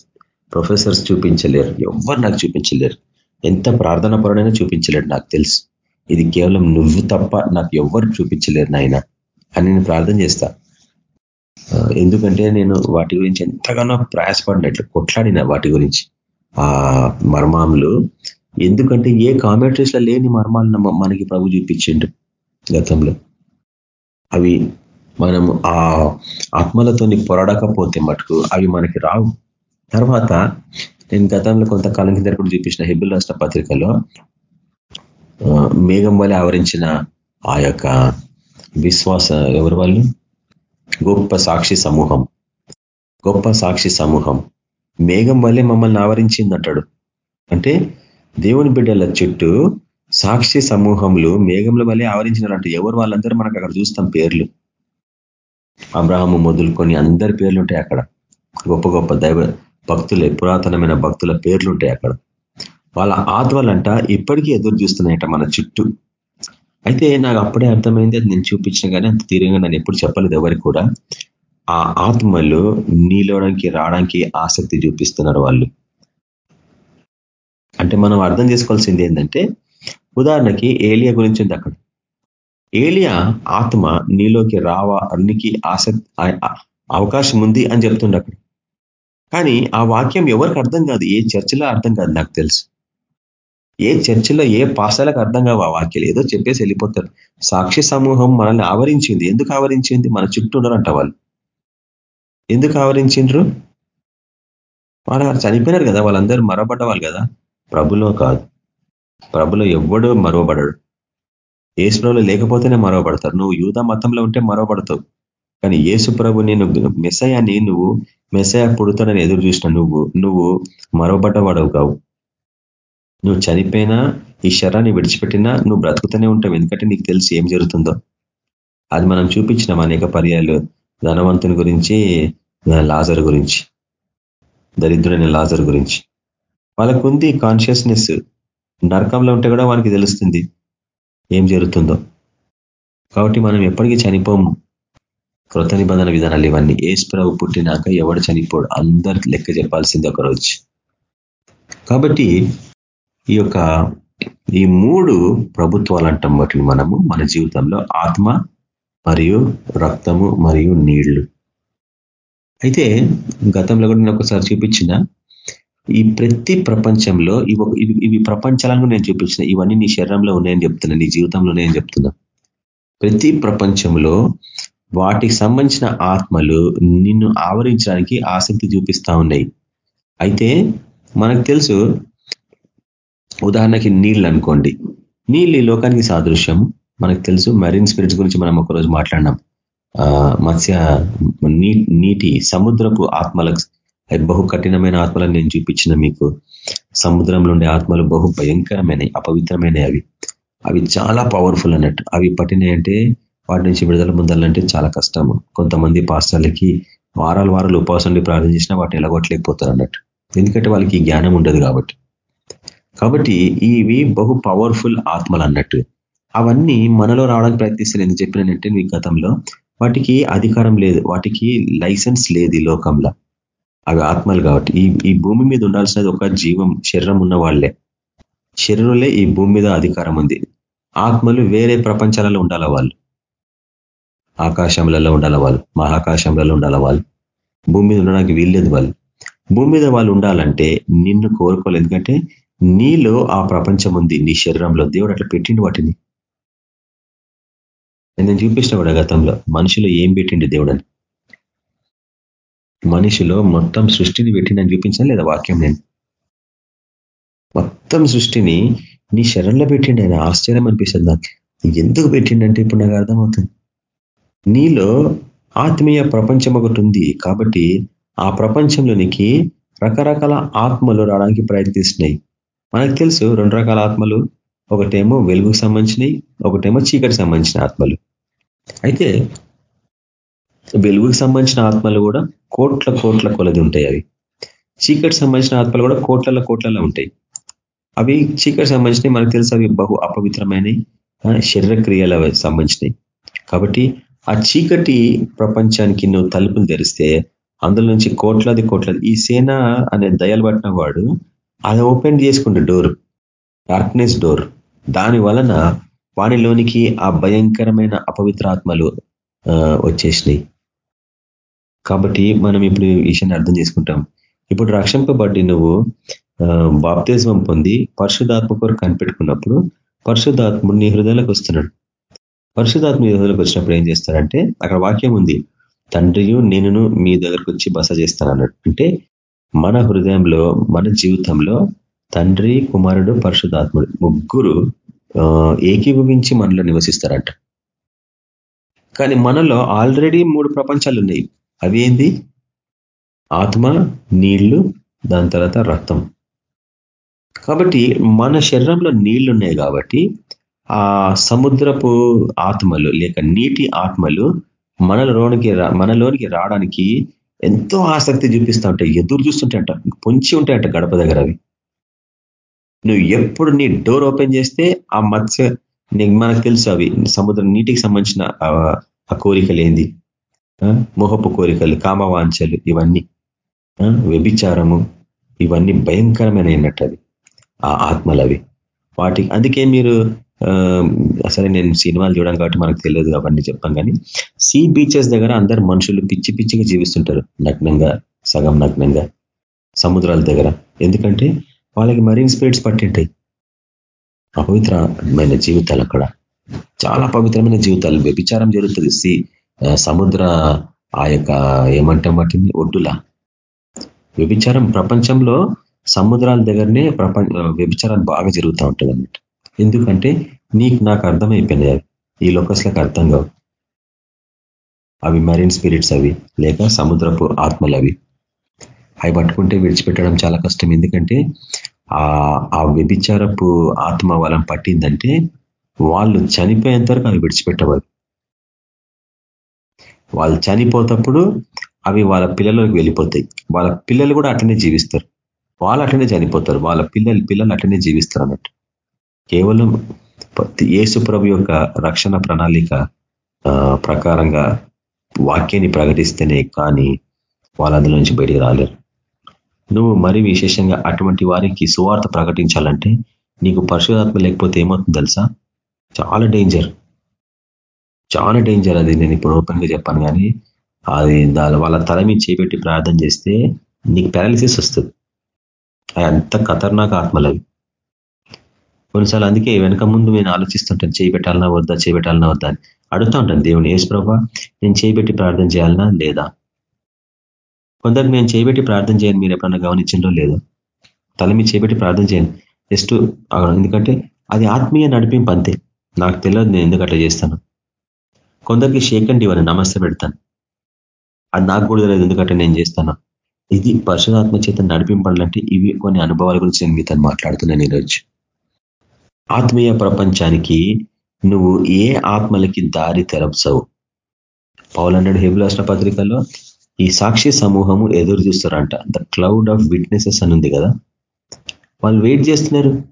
S4: ప్రొఫెసర్స్ చూపించలేరు ఎవరు నాకు చూపించలేరు. ఎంత ప్రార్థన పరుడైనా చూపించలేడు నాకు తెలుసు. ఇది కేవలం నువ్వు తప్ప నాకు ఎవ్వరు చూపించలేరు నాయన అని నేను ప్రార్థన చేస్తా. ఎందుకంటే నేను వాటి గురించి ఎంతగానో ప్రయాసపడినట్లు కొట్లాడిన వాటి గురించి. ఆ మర్మాములు ఎందుకంటే ఏ కామెంటరీస్లో లేని మర్మాలను మనకి ప్రభు చూపించిండు గతంలో. అవి మనం ఆ ఆత్మలతోని పొరడకపోతే మటుకు అవి మనకి రావు. తర్వాత నేను గతంలో కొంతకాలం కింద కూడా చూపించిన హెబిల్ రాష్ట్ర పత్రికలో మేఘం వల్ల ఆవరించిన ఆ యొక్క విశ్వాస ఎవరు వాళ్ళు? గొప్ప సాక్షి సమూహం. గొప్ప సాక్షి సమూహం. మేఘం వల్లే మమ్మల్ని ఆవరించింది అంటాడు. అంటే దేవుని బిడ్డల చుట్టూ సాక్షి సమూహంలో మేఘంల వల్లే ఆవరించినారంట ఎవరు వాళ్ళందరూ మనకు అక్కడ చూస్తాం పేర్లు. అబ్రహము మొదలుకొని అందరి పేర్లు ఉంటాయి అక్కడ. గొప్ప గొప్ప దైవ భక్తులే పురాతనమైన భక్తుల పేర్లు ఉంటాయి అక్కడ. వాళ్ళ ఆత్మలంట ఇప్పటికీ ఎదురు చూస్తున్నాయట మన చుట్టూ. అయితే నాకు అప్పుడే అర్థమైంది అది నేను చూపించిన కానీ అంత తీరంగా నన్ను ఎప్పుడు చెప్పలేదు ఎవరికి కూడా. ఆ ఆత్మలు నీలోడానికి రావడానికి ఆసక్తి చూపిస్తున్నారు వాళ్ళు. అంటే మనం అర్థం చేసుకోవాల్సింది ఏంటంటే ఉదాహరణకి ఏలియా గురించి ఉంది అక్కడ. ఏలియా ఆత్మ నీలోకి రావడానికి ఆసక్తి అవకాశం ఉంది అని చెప్తుండ అక్కడ. కానీ ఆ వాక్యం ఎవరికి అర్థం కాదు? ఏ చర్చిలో అర్థం కాదు నాకు తెలుసు. ఏ చర్చిలో ఏ పాసాలకు అర్థం కావు ఆ వాక్యాలు ఏదో చెప్పేసి వెళ్ళిపోతారు. సాక్షి సమూహం మనల్ని ఆవరించింది. ఎందుకు ఆవరించింది? మన చుట్టూ ఉన్నారంట వాళ్ళు. ఎందుకు ఆవరించిండ్రు? వాళ్ళు చనిపోయినారు కదా. వాళ్ళందరూ మరవబడ్డ వాళ్ళు కదా. ప్రభులో కాదు. ప్రభులో ఎవ్వడు మరవబడడు. ఏసుప్రభులు లేకపోతేనే మరవబడతారు. నువ్వు యూధ మతంలో ఉంటే మరవబడతావు. కానీ ఏసు ప్రభు నేను మెసయాన్ని నువ్వు మెసయ పుడతాడని ఎదురు చూసిన నువ్వు నువ్వు మరవబడ్డవాడవు కావు నువ్వు చనిపోయినా ఈ శరాన్ని విడిచిపెట్టినా నువ్వు బ్రతుకుతూనే ఉంటావు. ఎందుకంటే నీకు తెలిసి ఏం జరుగుతుందో. అది మనం చూపించినాం అనేక పర్యాలు ధనవంతుని గురించి లాజర్ గురించి. దరిద్రుడైన లాజర్ గురించి. వాళ్ళకు ఉంది కాన్షియస్నెస్. నరకంలో ఉంటే కూడా వానికి తెలుస్తుంది ఏం జరుగుతుందో. కాబట్టి మనం ఎప్పటికీ చనిపోము. కృత నిబంధన విధానాలు ఇవన్నీ. ఏసుప్రభు పుట్టినాక ఎవడు చనిపోడు? అందరు లెక్క చెప్పాల్సింది ఒకరోజు కాబట్టి ఈ యొక్క ఈ మూడు ప్రభుత్వాలు అంటాం వాటిని మనము మన జీవితంలో. ఆత్మ మరియు రక్తము మరియు నీళ్ళు. అయితే గతంలో కూడా నేను ఒకసారి చూపించిన ఈ ప్రతి ప్రపంచంలో ఇవి ఇవి ప్రపంచాలను నేను చూపించిన. ఇవన్నీ నీ శరీరంలో ఉన్నాయని చెప్తున్నా నీ జీవితంలో ఉన్నాయని చెప్తున్నా. ప్రతి ప్రపంచంలో వాటికి సంబంధించిన ఆత్మలు నిన్ను ఆవరించడానికి ఆసక్తి చూపిస్తా ఉన్నాయి. అయితే మనకు తెలుసు ఉదాహరణకి నీళ్ళు అనుకోండి. నీళ్ళు ఈ లోకానికి సాదృశ్యం. మనకు తెలుసు మరీన్ స్పిరిట్స్ గురించి మనం ఒకరోజు మాట్లాడినాం. మత్స్య నీటి సముద్రపు ఆత్మలకు బహు కఠినమైన ఆత్మలను నేను చూపించిన మీకు. సముద్రంలో ఉండే ఆత్మలు బహు భయంకరమైనవి అపవిత్రమైనవి అవి. అవి చాలా పవర్ఫుల్ అన్నట్టు. అవి పట్టినాయంటే వాటి నుంచి విడుదల పొందాలంటే చాలా కష్టం. కొంతమంది పాస్టర్లకి వారాల వారాలు ఉపవాసం ప్రార్థించినా ప్రార్థన చేసినా వాటిని ఎలాగొట్టలేకపోతారు అన్నట్టు. ఎందుకంటే వాళ్ళకి జ్ఞానం ఉండదు కాబట్టి. కాబట్టి ఇవి బహు పవర్ఫుల్ ఆత్మలు అన్నట్టు. అవన్నీ మనలో రావడానికి ప్రయత్నిస్తాను ఎందుకు చెప్పినానంటే మీ గతంలో వాటికి అధికారం లేదు. వాటికి లైసెన్స్ లేదు ఈ లోకంలో. అవి ఆత్మలు కాబట్టి. ఈ ఈ భూమి మీద ఉండాల్సినది ఒక జీవం శరీరం ఉన్న వాళ్ళే. శరీరంలో ఈ భూమి మీద అధికారం ఉంది. ఆత్మలు వేరే ప్రపంచాలలో ఉండాల వాళ్ళు? ఆకాశంలలో ఉండాల వాళ్ళు. మహాకాశంలలో ఉండాల వాళ్ళు. భూమి మీద ఉండడానికి వీల్లేదు వాళ్ళు. భూమి మీద వాళ్ళు ఉండాలంటే నిన్ను కోరుకోవాలి. ఎందుకంటే నీలో ఆ ప్రపంచం ఉంది. నీ శరీరంలో దేవుడు అట్లా పెట్టిండు వాటిని. నేను చూపించిన కూడా గతంలో. మనుషులు ఏం పెట్టిండు దేవుడని మనిషిలో మొత్తం సృష్టిని పెట్టిండని చూపించాను లేదా వాక్యం నేను? మొత్తం సృష్టిని నీ శరణంలో పెట్టిండి. ఆయన ఆశ్చర్యం అనిపిస్తుంది నాకు. ఎందుకు పెట్టిండంటే ఇప్పుడు నాకు అర్థమవుతుంది. నీలో ఆత్మీయ ప్రపంచం ఒకటి ఉంది. కాబట్టి ఆ ప్రపంచంలోనికి రకరకాల ఆత్మలు రావడానికి ప్రయత్నిస్తున్నాయి. మనకు తెలుసు రెండు రకాల ఆత్మలు. ఒకటేమో వెలుగుకు సంబంధించినవి ఒకటేమో చీకటి సంబంధించిన ఆత్మలు. అయితే వెలుగుకు సంబంధించిన ఆత్మలు కూడా కోట్ల కోట్ల కొలది ఉంటాయి అవి. చీకటి సంబంధించిన ఆత్మలు కూడా కోట్ల కోట్లలో ఉంటాయి. అవి చీకటి సంబంధించినవి మనకు తెలుసు అవి బహు అపవిత్రమైనవి శరీర క్రియల సంబంధించినవి కాబట్టి ఆ చీకటి ప్రపంచానికి నువ్వు తలుపులు తెరిస్తే అందులో నుంచి కోట్లాది కోట్లాది ఈ సేన అనే దయలు పట్టిన వాడు అది ఓపెన్ చేసుకుంటే డోర్ డార్క్నెస్ డోర్. దాని వలన వానిలోనికి ఆ భయంకరమైన అపవిత్ర ఆత్మలు వచ్చేసినాయి. కాబట్టి మనం ఇప్పుడు ఈ విషయాన్ని అర్థం చేసుకుంటాం. ఇప్పుడు రక్షింపబడి నువ్వు బాప్తిజం పొంది పరిశుధాత్మ కొరకు కనిపెట్టుకున్నప్పుడు పరిశుధాత్ముడు నీ హృదయాలకు వస్తున్నాడు. పరిశుధాత్మ యోధులకు వచ్చినప్పుడు ఏం చేస్తారంటే అక్కడ వాక్యం ఉంది తండ్రియు నేనును మీ దగ్గరకు వచ్చి బస చేస్తాను అన్నాడు అంటే మన హృదయంలో మన జీవితంలో తండ్రి కుమారుడు పరిశుధాత్ముడు ముగ్గురు ఏకీభవించి మనలో నివసిస్తారంట. కానీ మనలో ఆల్రెడీ మూడు ప్రపంచాలు ఉన్నాయి. అవి ఏంది? ఆత్మ నీళ్ళు దాని తర్వాత రక్తం. కాబట్టి మన శరీరంలో నీళ్ళు ఉన్నాయి కాబట్టి ఆ సముద్రపు ఆత్మలు లేక నీటి ఆత్మలు మనలోనికి మనలోనికి రావడానికి ఎంతో ఆసక్తి చూపిస్తూ ఉంటాయి ఎదురు చూస్తుంటే అంట పొంచి ఉంటాయంట గడప దగ్గర అవి. నువ్వు ఎప్పుడు నీ డోర్ ఓపెన్ చేస్తే ఆ మత్స్య మనకు తెలుసు అవి సముద్రం నీటికి సంబంధించిన ఆ కోరికలు ఏంది? మోహపు కోరికలు కామవాంఛలు ఇవన్నీ. వ్యభిచారము ఇవన్నీ భయంకరమైన అయినట్టు అవి ఆ ఆత్మలు అవి. వాటికి అందుకే మీరు సరే నేను సినిమాలు చూడడం కాబట్టి మనకు తెలియదు అవన్నీ చెప్పాం కానీ సీ బీచెస్ దగ్గర అందరు మనుషులు పిచ్చి పిచ్చిగా జీవిస్తుంటారు నగ్నంగా సగం నగ్నంగా సముద్రాల దగ్గర. ఎందుకంటే వాళ్ళకి మరీన్ స్పిరిట్స్ పట్టింటాయి. అపవిత్రమైన జీవితాలు అక్కడ. చాలా పవిత్రమైన జీవితాలు. వ్యభిచారం జరుగుతుంది. సి సముద్ర ఆ యొక్క ఏమంటాం వాటిని? ఒడ్డుల. వ్యభిచారం ప్రపంచంలో సముద్రాల దగ్గరనే ప్రపంచ వ్యభిచారాలు బాగా జరుగుతూ ఉంటుంది అన్నట్టు ఎందుకంటే నీకు నాకు అర్థమైపోయినాయి అవి. ఈ లోకస్లకు అర్థం కావు. అవి మరీన్ స్పిరిట్స్ అవి లేక సముద్రపు ఆత్మలు అవి. అవి పట్టుకుంటే విడిచిపెట్టడం చాలా కష్టం. ఎందుకంటే ఆ వ్యభిచారపు ఆత్మ వాళ్ళని పట్టిందంటే వాళ్ళు చనిపోయేంత వరకు అవి విడిచిపెట్టవాలి వాళ్ళు చనిపోతప్పుడు అవి వాళ్ళ పిల్లలకు వెళ్ళిపోతాయి. వాళ్ళ పిల్లలు కూడా అట్లనే జీవిస్తారు. వాళ్ళు అట్లనే చనిపోతారు. వాళ్ళ పిల్లలు పిల్లలు అట్లనే జీవిస్తారు అన్నట్టు కేవలం యేసు ప్రభు యొక్క రక్షణ ప్రణాళిక ప్రకారంగా వాక్యాన్ని ప్రకటిస్తేనే కానీ వాళ్ళ అందులో నుంచి బయటికి రాలేరు. నువ్వు మరి విశేషంగా అటువంటి వారికి సువార్త ప్రకటించాలంటే నీకు పరిశుధాత్మ లేకపోతే ఏమవుతుంది తెలుసా? చాలా డేంజర్ చాలా డేంజర్ అది. నేను ఇప్పుడు ఓపెన్గా చెప్పాను కానీ అది దాని వాళ్ళ తల మీద చేపెట్టి ప్రార్థన చేస్తే నీకు పారాలిసిస్ వస్తుంది. అది అంత ఖతర్నాక ఆత్మలవి. కొన్నిసార్లు అందుకే వెనక ముందు నేను ఆలోచిస్తుంటాను చేయి పెట్టాలన్నా వద్దా చేయిబెట్టాలన్నా వద్దా అని. అడుగుతా ఉంటాను దేవుని ఏసు ప్రభా నేను చేయబెట్టి ప్రార్థన చేయాలన్నా లేదా? కొందరికి నేను చేయబెట్టి ప్రార్థన చేయను మీరు ఎప్పుడన్నా గమనించిందో లేదో? తల మీద చేపెట్టి ప్రార్థన చేయండి. జస్ట్ ఎందుకంటే అది ఆత్మీయ నడిపింపు అంతే. నాకు తెలియదు నేను ఎందుకు అట్లా చేస్తాను. కొందరికి షేకండి ఇవ్వని నమస్తే పెడతాను. అది నాకు కూడా తెలియదు ఎందుకంటే నేను చేస్తాను. ఇది పరిశుధాత్మ చేత నడిపింపాలంటే ఇవి కొన్ని అనుభవాల గురించి నేను మీతో మాట్లాడుతున్నాను ఈరోజు. ఆత్మీయ ప్రపంచానికి నువ్వు ఏ ఆత్మలకి దారి తెరపసవు. పౌలన్నాడు హెబులాసిన పత్రికలో ఈ సాక్షి సమూహము ఎదురు చూస్తారంట. ద క్లౌడ్ ఆఫ్ విట్నెసెస్ అని ఉంది కదా. వాళ్ళు వెయిట్ చేస్తున్నారు.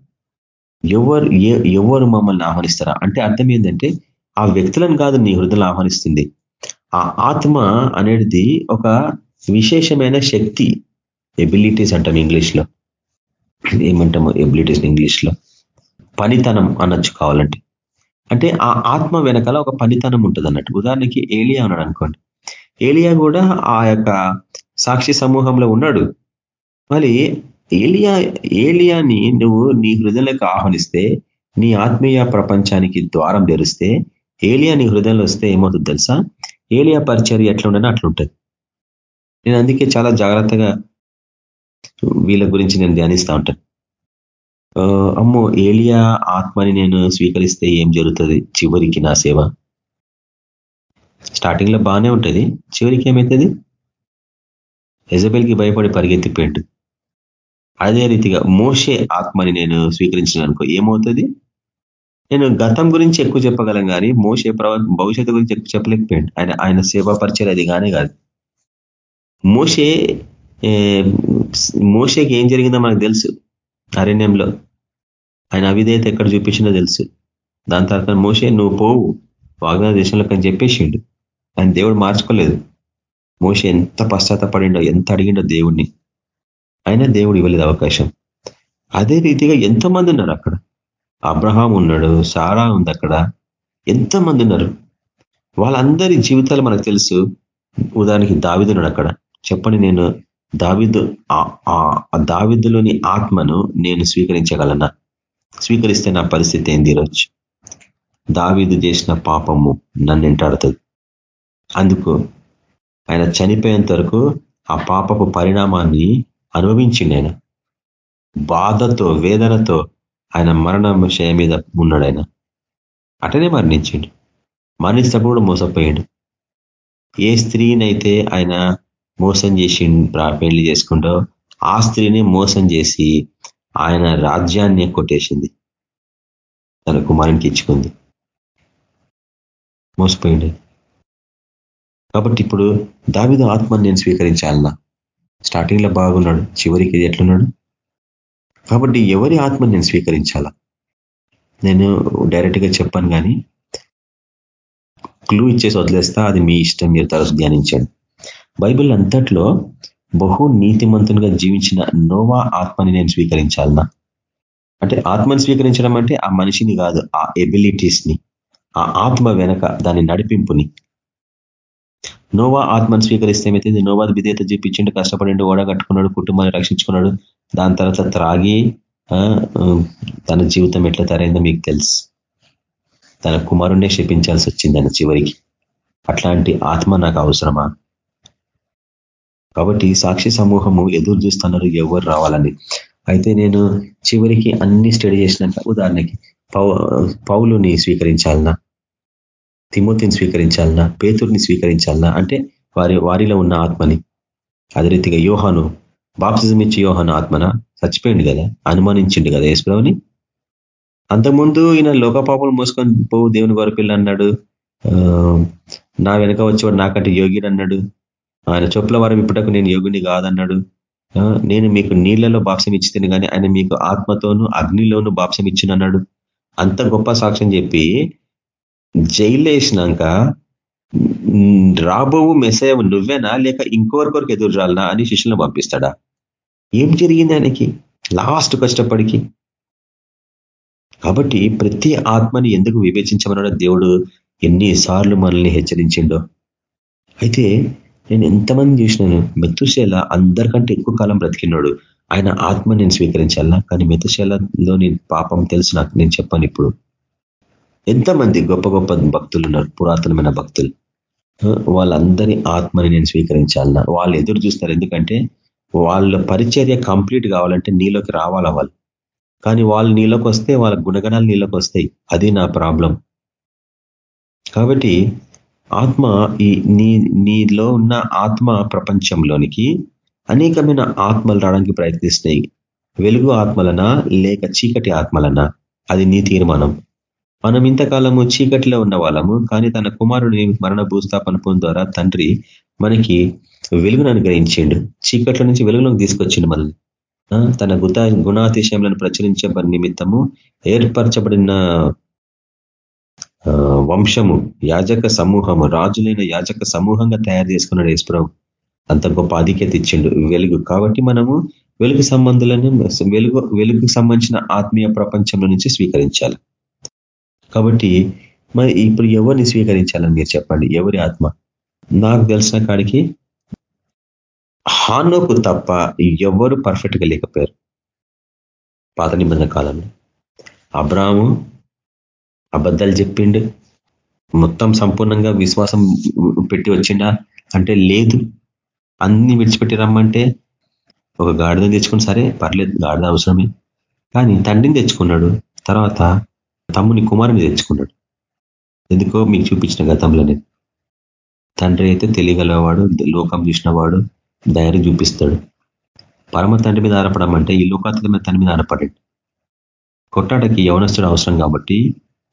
S4: ఎవరు ఎవరు మమ్మల్ని ఆహ్వానిస్తారా? అంటే అర్థం ఏంటంటే ఆ వ్యక్తులను కాదు నీ హృదయం ఆహ్వానిస్తుంది. ఆ ఆత్మ అనేది ఒక విశేషమైన శక్తి ఎబిలిటీస్ అంటాం ఇంగ్లీష్లో. ఏమంటాము ఎబిలిటీస్ ఇంగ్లీష్లో పనితనం అనొచ్చు కావాలంటే. అంటే ఆ ఆత్మ వెనకాల ఒక పనితనం ఉంటుంది అన్నట్టు. ఉదాహరణకి ఏలియా ఉన్నాడు అనుకోండి. ఏలియా కూడా ఆ యొక్క సాక్షి సమూహంలో ఉన్నాడు. మరి ఏలియా ఏలియాని నువ్వు నీ హృదయంలోకి ఆహ్వానిస్తే నీ ఆత్మీయ ప్రపంచానికి ద్వారం తెరిస్తే ఏలియా నీ హృదయంలో వస్తే ఏమవుతుంది తెలుసా? ఏలియా పరిచర్య ఎట్లా ఉండని అట్లుంటుంది నేను అందుకే చాలా జాగ్రత్తగా వీళ్ళ గురించి నేను ధ్యానిస్తూ ఉంటాను. అమ్మో ఏలియా ఆత్మని నేను స్వీకరిస్తే ఏం జరుగుతుంది? చివరికి నా సేవ. స్టార్టింగ్లో బాగానే ఉంటుంది చివరికి ఏమవుతుంది ఎజబెల్కి భయపడి పరిగెత్తిపోయిండు అదే రీతిగా మోసే ఆత్మని నేను స్వీకరించిన అనుకో ఏమవుతుంది? నేను గతం గురించి ఎక్కువ చెప్పగలం కానీ మోసే భవిష్యత్తు గురించి ఎక్కువ చెప్పలేకపోయాడు. ఆయన ఆయన సేవా పరిచయం అది కానీ కాదు. మోసే మోసేకి ఏం జరిగిందో మనకు తెలుసు. అరణ్యంలో. ఆయన అవిధేయత ఎక్కడ చూపించిందో తెలుసు. దాని తర్వాత మోసే నువ్వు పోవు వాగ్దాన దేశంలోకి అని చెప్పేసిండు. ఆయన దేవుడు మార్చుకోలేదు. మోసే ఎంత పశ్చాత్తపడిండో ఎంత అడిగిండో దేవుణ్ణి. అయినా దేవుడు ఇవ్వలేదు అవకాశం. అదే రీతిగా ఎంతమంది ఉన్నారు అక్కడ. అబ్రహాం ఉన్నాడు సారా ఉంది అక్కడ. ఎంతమంది ఉన్నారు. వాళ్ళందరి జీవితాలు మనకు తెలుసు. ఉదాహరణకి దావిదున్నాడు అక్కడ. చెప్పండి నేను దావిదు దావిదులోని ఆత్మను నేను స్వీకరించగలనా? స్వీకరిస్తే నా పరిస్థితి ఏంది ఈరోజు? దావిదు చేసిన పాపము నన్ను ఎంటాడుతుంది అందుకు ఆయన చనిపోయేంత వరకు ఆ పాపపు పరిణామాన్ని అనుభవించి నేను. బాధతో వేదనతో ఆయన మరణ విషయం మీద ఉన్నాడు ఆయన. అటనే మరణించిండు. మరణిస్తే కూడా మోసపోయాడు. ఏ స్త్రీనైతే ఆయన మోసం చేసి పెళ్ళి చేసుకుంటూ ఆ స్త్రీని మోసం చేసి ఆయన రాజ్యాన్ని కొట్టేసింది. తన కుమారునికి ఇచ్చుకుంది. మోసపోయింది. కాబట్టి ఇప్పుడు దావిద ఆత్మని నేను స్వీకరించాలన్నా స్టార్టింగ్లో బాగున్నాడు చివరికి ఎట్లున్నాడు? కాబట్టి ఎవరి ఆత్మని నేను స్వీకరించాలా? నేను డైరెక్ట్గా చెప్పాను కానీ క్లూ ఇచ్చేసి వదిలేస్తా అది మీ ఇష్టం మీరు తరచు ధ్యానించండి. బైబిల్ అంతట్లో బహు నీతిమంతునిగా జీవించిన నోవా ఆత్మని నేను స్వీకరించాలనా అంటే ఆత్మని స్వీకరించడం అంటే ఆ మనిషిని కాదు ఆ ఎబిలిటీస్ని ఆ ఆత్మ వెనక దాని నడిపింపుని. నోవా ఆత్మను స్వీకరిస్తే ఏమైతే నోవా విధేయత చూపించిండు కష్టపడిండు ఓడగట్టుకున్నాడు కుటుంబాన్ని రక్షించుకున్నాడు. దాని తర్వాత త్రాగి తన జీవితం ఎట్లా తరైందో మీకు తెలుసు. తన కుమారుణ్ణే క్షపించాల్సి వచ్చిందని చివరికి. అట్లాంటి ఆత్మ నాకు అవసరమా? కాబట్టి సాక్షి సమూహము ఎదురు చూస్తున్నారు ఎవరు రావాలని. అయితే నేను చివరికి అన్ని స్టడీ చేసినాక ఉదాహరణకి పౌలుని స్వీకరించాలనా? తిమోతిని స్వీకరించాలనా? పేతుర్ని స్వీకరించాలనా? అంటే వారి వారిలో ఉన్న ఆత్మని. అదే రీతిగా యోహాను బాప్సిజం ఇచ్చి యోహాను ఆత్మన? చచ్చిపోయింది కదా అనుమానించిండు కదా యేసుప్రభుని. అంతకుముందు ఈయన లోకపాపలు మోసుకొని పోవు దేవుని గొరపిల్ల అన్నాడు. నా వెనక వచ్చేవాడు నాకంటే యోగిని అన్నాడు. ఆయన చొప్పుల వారం ఇప్పటకు నేను యోగుని కాదన్నాడు. నేను మీకు నీళ్ళలో బాప్సం ఇచ్చితేనే కానీ ఆయన మీకు ఆత్మతోనూ అగ్నిలోనూ బాప్సం ఇచ్చినన్నాడు. అంత గొప్ప సాక్ష్యం చెప్పి జైలు వేసినాక రాబోవు మెసేవ్ నువ్వేనా లేక ఇంకొకరికొరికి ఎదురు రాలనా అని శిష్యులను పంపిస్తాడా? ఏం జరిగింది ఆయనకి? లాస్ట్ కష్టపడికి. కాబట్టి ప్రతి ఆత్మని ఎందుకు వివేచించమన్నాడో దేవుడు ఎన్నిసార్లు మనల్ని హెచ్చరించిండో. అయితే నేను ఎంతమంది చూసినాను మెతుశేల అందరికంటే ఎక్కువ కాలం బ్రతికినాడు. ఆయన ఆత్మ నేను స్వీకరించాలా? కానీ మెతుశేలలో నేను పాపం తెలిసి నాకు. నేను చెప్పాను ఇప్పుడు. ఎంతమంది గొప్ప గొప్ప భక్తులు ఉన్నారు? పురాతనమైన భక్తులు. వాళ్ళందరి ఆత్మని నేను స్వీకరించాలన్నా వాళ్ళు ఎదురు చూస్తారు. ఎందుకంటే వాళ్ళ పరిచర్య కంప్లీట్ కావాలంటే నీలోకి రావాలా వాళ్ళు. కానీ వాళ్ళు నీలోకి వస్తే వాళ్ళ గుణగణాలు నీలోకి వస్తాయి. అది నా ప్రాబ్లం. కాబట్టి ఆత్మ ఈ నీ నీలో ఉన్న ఆత్మ ప్రపంచంలోనికి అనేకమైన ఆత్మలు రావడానికి ప్రయత్నిస్తున్నాయి. వెలుగు ఆత్మలనా లేక చీకటి ఆత్మలనా? అది నీ తీర్మానం. మనం ఇంతకాలము చీకటిలో ఉన్న వాళ్ళము కానీ తన కుమారుడిని మరణ భూస్థాపన ద్వారా తండ్రి మనకి వెలుగును అనుగ్రహించిండు. చీకట్ల నుంచి వెలుగులోకి తీసుకొచ్చిండు మనల్ని. తన గుత గుణాతిశయములను ప్రచురించబడి నిమిత్తము ఏర్పరచబడిన వంశము యాజక సమూహము రాజులైన యాజక సమూహంగా తయారు చేసుకున్నాడు యశ్వరావు అంత గొప్ప ఆధిక్యత ఇచ్చిండు వెలుగు. కాబట్టి మనము వెలుగు సంబంధులను వెలుగు వెలుగుకు సంబంధించిన ఆత్మీయ ప్రపంచంలో నుంచి స్వీకరించాలి. కాబట్టి మరి ఇప్పుడు ఎవరిని స్వీకరించాలని మీరు చెప్పండి? ఎవరి ఆత్మ? నాకు తెలిసిన కాడికి హానోకు తప్ప ఎవరు పర్ఫెక్ట్గా లేకపోయారు. పాత నిబంధన కాలంలో. అబ్రాము అబద్ధాలు చెప్పిండు. మొత్తం సంపూర్ణంగా విశ్వాసం పెట్టి వచ్చిండా? అంటే లేదు. అన్ని విడిచిపెట్టి రమ్మంటే ఒక గాడిదని తెచ్చుకుని సరే పర్లేదు గాడిద అవసరమే. కానీ తండ్రిని తెచ్చుకున్నాడు. తర్వాత తమ్ముని కుమారుని తెచ్చుకున్నాడు. ఎందుకో మీకు చూపించిన గతంలోనే. తండ్రి అయితే తెలియగలవాడు లోకం చూసినవాడు ధైర్యం చూపిస్తాడు. పరమ తండ్రి మీద ఆరపడమంటే ఈ లోకాతీతమైన తండ్రి మీద ఆరపడండి కొట్టాటకి యవనస్తుడు అవసరం కాబట్టి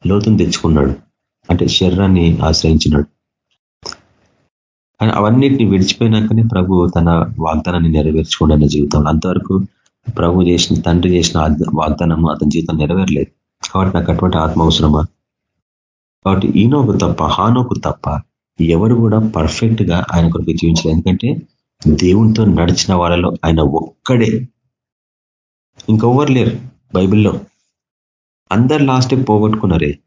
S4: లోతును తెచ్చుకున్నాడు అంటే శరీరాన్ని ఆశ్రయించినాడు. కానీ అవన్నిటిని విడిచిపోయినాకనే ప్రభు తన వాగ్దానాన్ని నెరవేర్చుకున్న జీవితంలో. అంతవరకు ప్రభు చేసిన తండ్రి చేసిన వాగ్దానము అతని జీవితం నెరవేరలేదు. కాబట్టి నాకు అటువంటి ఆత్మ అవసరమా? కాబట్టి ఈనోకు తప్ప హానోకు తప్ప ఎవరు కూడా పర్ఫెక్ట్గా ఆయన కొరకు జీవించలేదు. ఎందుకంటే దేవునితో నడిచిన వాళ్ళలో ఆయన ఒక్కడే. ఇంకెవ్వరు లేరు బైబిల్లో. అందరు లాస్ట్ పోగొట్టుకున్నారే.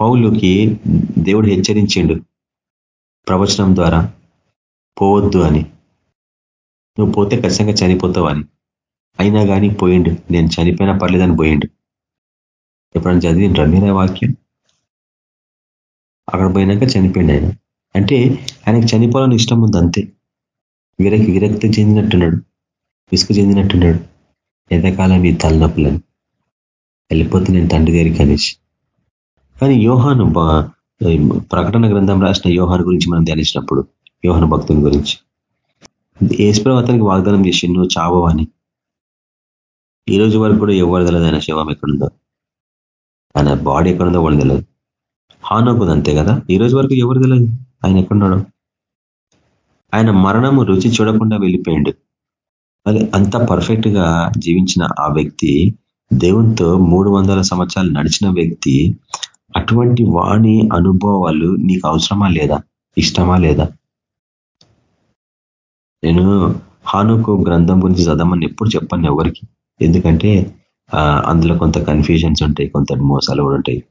S4: పౌలుకి దేవుడు హెచ్చరించిండు ప్రవచనం ద్వారా పోవద్దు అని. నువ్వు పోతే ఖచ్చితంగా చనిపోతావు అని. అయినా కానీ పోయిండు. నేను చనిపోయినా పర్లేదని పోయిండు. ఎప్పుడైనా చదివిండ్రా మీరే వాక్యం? అక్కడ పోయినాక చనిపోయిండు ఆయన. అంటే ఆయనకు చనిపోవాలని ఇష్టం ఉంది అంతే. విరక్తి విరక్తి చెందినట్టున్నాడు. విసుగు చెందినట్టున్నాడు. ఎంతకాలం ఈ తలనొప్పులని. వెళ్ళిపోతే నేను తండ్రి దగ్గరికి అనేసి. కానీ యోహాను ప్రకటన గ్రంథం రాసిన యోహాను గురించి మనం ధ్యానించినప్పుడు యోహాను భక్తుని గురించి. ఏసుప్రభు అతనికి వాగ్దానం చేసి నువ్వు చావో అని. ఈ రోజు వరకు కూడా ఎవరు తెలియదు ఆయన శవం ఎక్కడుందో. ఆయన బాడీ ఎక్కడుందో వాళ్ళు తెలియదు హానోకుది అంతే కదా? ఈ రోజు వరకు ఎవరు తెలియదు ఆయన ఎక్కడున్నాడు? ఆయన మరణము రుచి చూడకుండా వెళ్ళిపోయాడు. అది అంత పర్ఫెక్ట్గా జీవించిన ఆ వ్యక్తి దేవునితో మూడు సంవత్సరాలు నడిచిన వ్యక్తి అటువంటి వాణి అనుభవాలు నీకు అవసరమా లేదా? ఇష్టమా లేదా? నేను హానుకు గ్రంథం గురించి చదవమని ఎప్పుడు చెప్పాను ఎవరికి. ఎందుకంటే అందులో కొంత కన్ఫ్యూజన్స్ ఉంటాయి కొంత మోసాలు కూడా ఉంటాయి.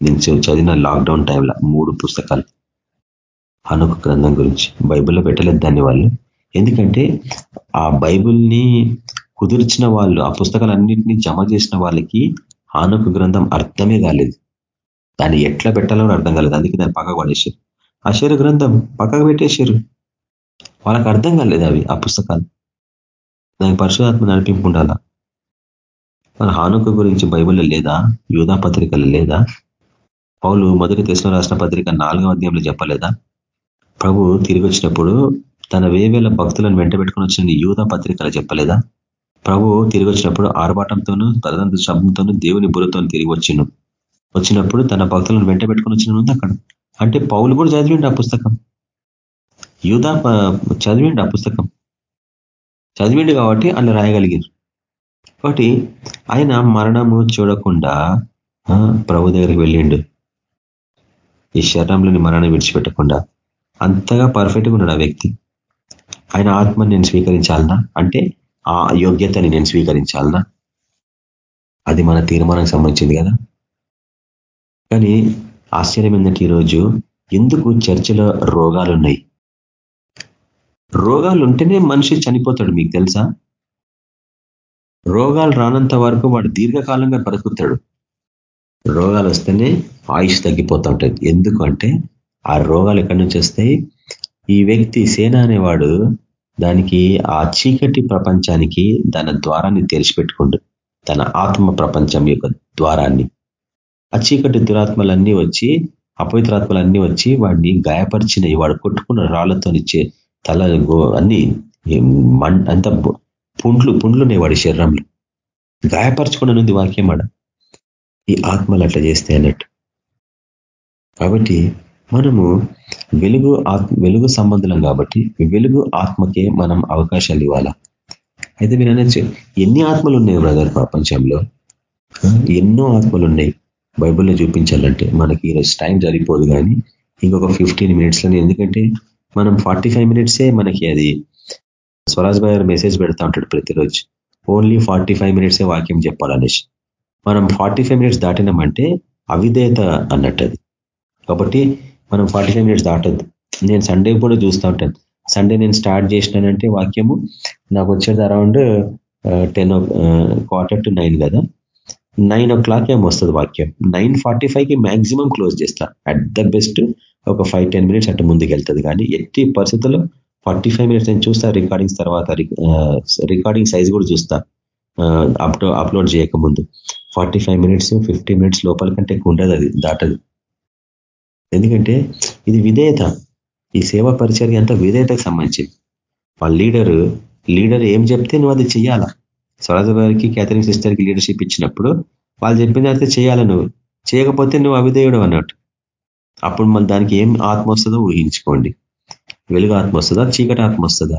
S4: నేను చదివిన లాక్డౌన్ టైంలో మూడు పుస్తకాలు హనుక గ్రంథం గురించి బైబిల్లో పెట్టలేదు దాన్ని వాళ్ళు. ఎందుకంటే ఆ బైబిల్ని కుదిర్చిన వాళ్ళు ఆ పుస్తకాలన్నింటినీ జమ చేసిన వాళ్ళకి హానుకు గ్రంథం అర్థమే కాలేదు. దాన్ని ఎట్లా పెట్టాలో అర్థం కాలేదు. అందుకే దాన్ని పక్కకు పడేసారు అశర గ్రంథం పక్కకు పెట్టేశారు. వాళ్ళకి అర్థం కాలేదు అవి ఆ పుస్తకాలు. దానికి పరిశుధాత్మ నడిపింపు ఉండాలా మన హానుక గురించి బైబిల్లో లేదా? యూధా పత్రికలు లేదా? పౌలు మొదటి దేశం రాసిన పత్రిక నాలుగవ అధ్యాయంలో చెప్పలేదా? ప్రభు తిరిగి వచ్చినప్పుడు తన వేవేల భక్తులను వెంట పెట్టుకుని వచ్చిన యూధా పత్రికలు చెప్పలేదా? ప్రభు తిరిగి వచ్చినప్పుడు ఆర్భాటంతోనూ తదనంత శబ్దంతోనూ దేవుని బురతో తిరిగి వచ్చిను వచ్చినప్పుడు తన భక్తులను వెంట పెట్టుకుని వచ్చిన అక్కడ. అంటే పౌలు కూడా చదివిండి ఆ పుస్తకం. యూధ చదివిండి ఆ పుస్తకం. చదివిండు కాబట్టి అలా రాయగలిగారు. కాబట్టి ఆయన మరణము చూడకుండా ప్రభు దగ్గరికి వెళ్ళిండు. ఈ శరీరంలోని మరణం విడిచిపెట్టకుండా. అంతగా పర్ఫెక్ట్గా ఉన్నాడు ఆ వ్యక్తి. ఆయన ఆత్మని నేను స్వీకరించాలనా? అంటే ఆ యోగ్యతని నేను స్వీకరించాలనా? అది మన తీర్మానానికి సంబంధించింది కదా. కానీ ఆశ్చర్యం ఏంటంటే ఈరోజు ఎందుకు చర్చలో రోగాలు ఉన్నాయి రోగాలు ఉంటేనే మనిషి చనిపోతాడు మీకు తెలుసా? రోగాలు రానంత వరకు వాడు దీర్ఘకాలంగా బ్రతుకుతాడు. రోగాలు వస్తేనే ఆయుష్ తగ్గిపోతూ ఉంటుంది. ఎందుకంటే ఆ రోగాలు ఎక్కడి నుంచి వస్తాయి? ఈ వ్యక్తి సేన అనేవాడు దానికి ఆ చీకటి ప్రపంచానికి తన ద్వారాన్ని తెరిచిపెట్టుకుండు తన ఆత్మ ప్రపంచం యొక్క ద్వారాన్ని. ఆ చీకటి దురాత్మలన్నీ వచ్చి అపవిత్రాత్మలన్నీ వచ్చి వాడిని గాయపరిచినవి వాడు కొట్టుకున్న రాళ్ళతోనిచ్చే తల అన్ని అంత పుండ్లు పుండ్లున్నాయి వాడి శరీరంలో. గాయపరచుకున్నది వాక్యం ఆడ. ఈ ఆత్మలు అట్లా చేస్తే అన్నట్టు. కాబట్టి మనము వెలుగు ఆత్మ వెలుగు సంబంధం కాబట్టి వెలుగు ఆత్మకే మనం అవకాశాలు ఇవ్వాలా? అయితే మీరు అనొచ్చు ఎన్ని ఆత్మలు ఉన్నాయి బ్రదర్ ప్రపంచంలో? ఎన్నో ఆత్మలు ఉన్నాయి బైబుల్లో చూపించాలంటే మనకి ఈరోజు టైం సరిపోదు కానీ ఇంకొక ఫిఫ్టీన్ మినిట్స్లోనే. ఎందుకంటే మనం ఫార్టీ ఫైవ్ మినిట్సే మనకి అది స్వరాజ్ భాయ్ మెసేజ్ పెడతా ఉంటాడు ప్రతిరోజు. ఓన్లీ ఫార్టీ ఫైవ్ మినిట్సే వాక్యం చెప్పాలనేసి. మనం ఫార్టీ ఫైవ్ మినిట్స్ దాటినామంటే అవిధేయత అన్నట్టు అది. కాబట్టి మనం ఫార్టీ ఫైవ్ మినిట్స్ దాటద్దు. నేను సండే కూడా చూస్తూ ఉంటాను. సండే నేను స్టార్ట్ చేసినానంటే వాక్యము నాకు వచ్చేది around ten quarter to nine కదా. నైన్ ఓ క్లాక్ ఏమో వస్తుంది వాక్యం. నైన్ ఫార్టీ ఫైవ్కి మ్యాక్సిమం క్లోజ్ చేస్తా. అట్ ద బెస్ట్ ఒక ఫైవ్ టెన్ మినిట్స్ అటు ముందుకు వెళ్తుంది కానీ ఎట్టి పరిస్థితుల్లో ఫార్టీ ఫైవ్ మినిట్స్ నేను చూస్తా రికార్డింగ్స్ తర్వాత రికార్డింగ్ సైజ్ కూడా చూస్తా. అప్ అప్లోడ్ చేయకముందు. Forty five minutes fifty minutes లోపల కంటే ఎక్కువ ఉండదు అది దాటదు. ఎందుకంటే ఇది విధేయత. ఈ సేవా పరిచర్య అంతా విధేయతకు సంబంధించింది. వాళ్ళ లీడరు లీడర్ ఏం చెప్తే నువ్వు అది చేయాలా స్వరాజ గారికి క్యాథరిన్ సిస్టర్కి లీడర్షిప్ ఇచ్చినప్పుడు వాళ్ళు చెప్పిన అయితే చేయాలి నువ్వు? చేయకపోతే నువ్వు అవిధేయుడు అన్నట్టు. అప్పుడు మన దానికి ఏం ఆత్మ వస్తుందో ఊహించుకోండి. వెలుగు ఆత్మ వస్తుందా? చీకటి ఆత్మ వస్తుందా?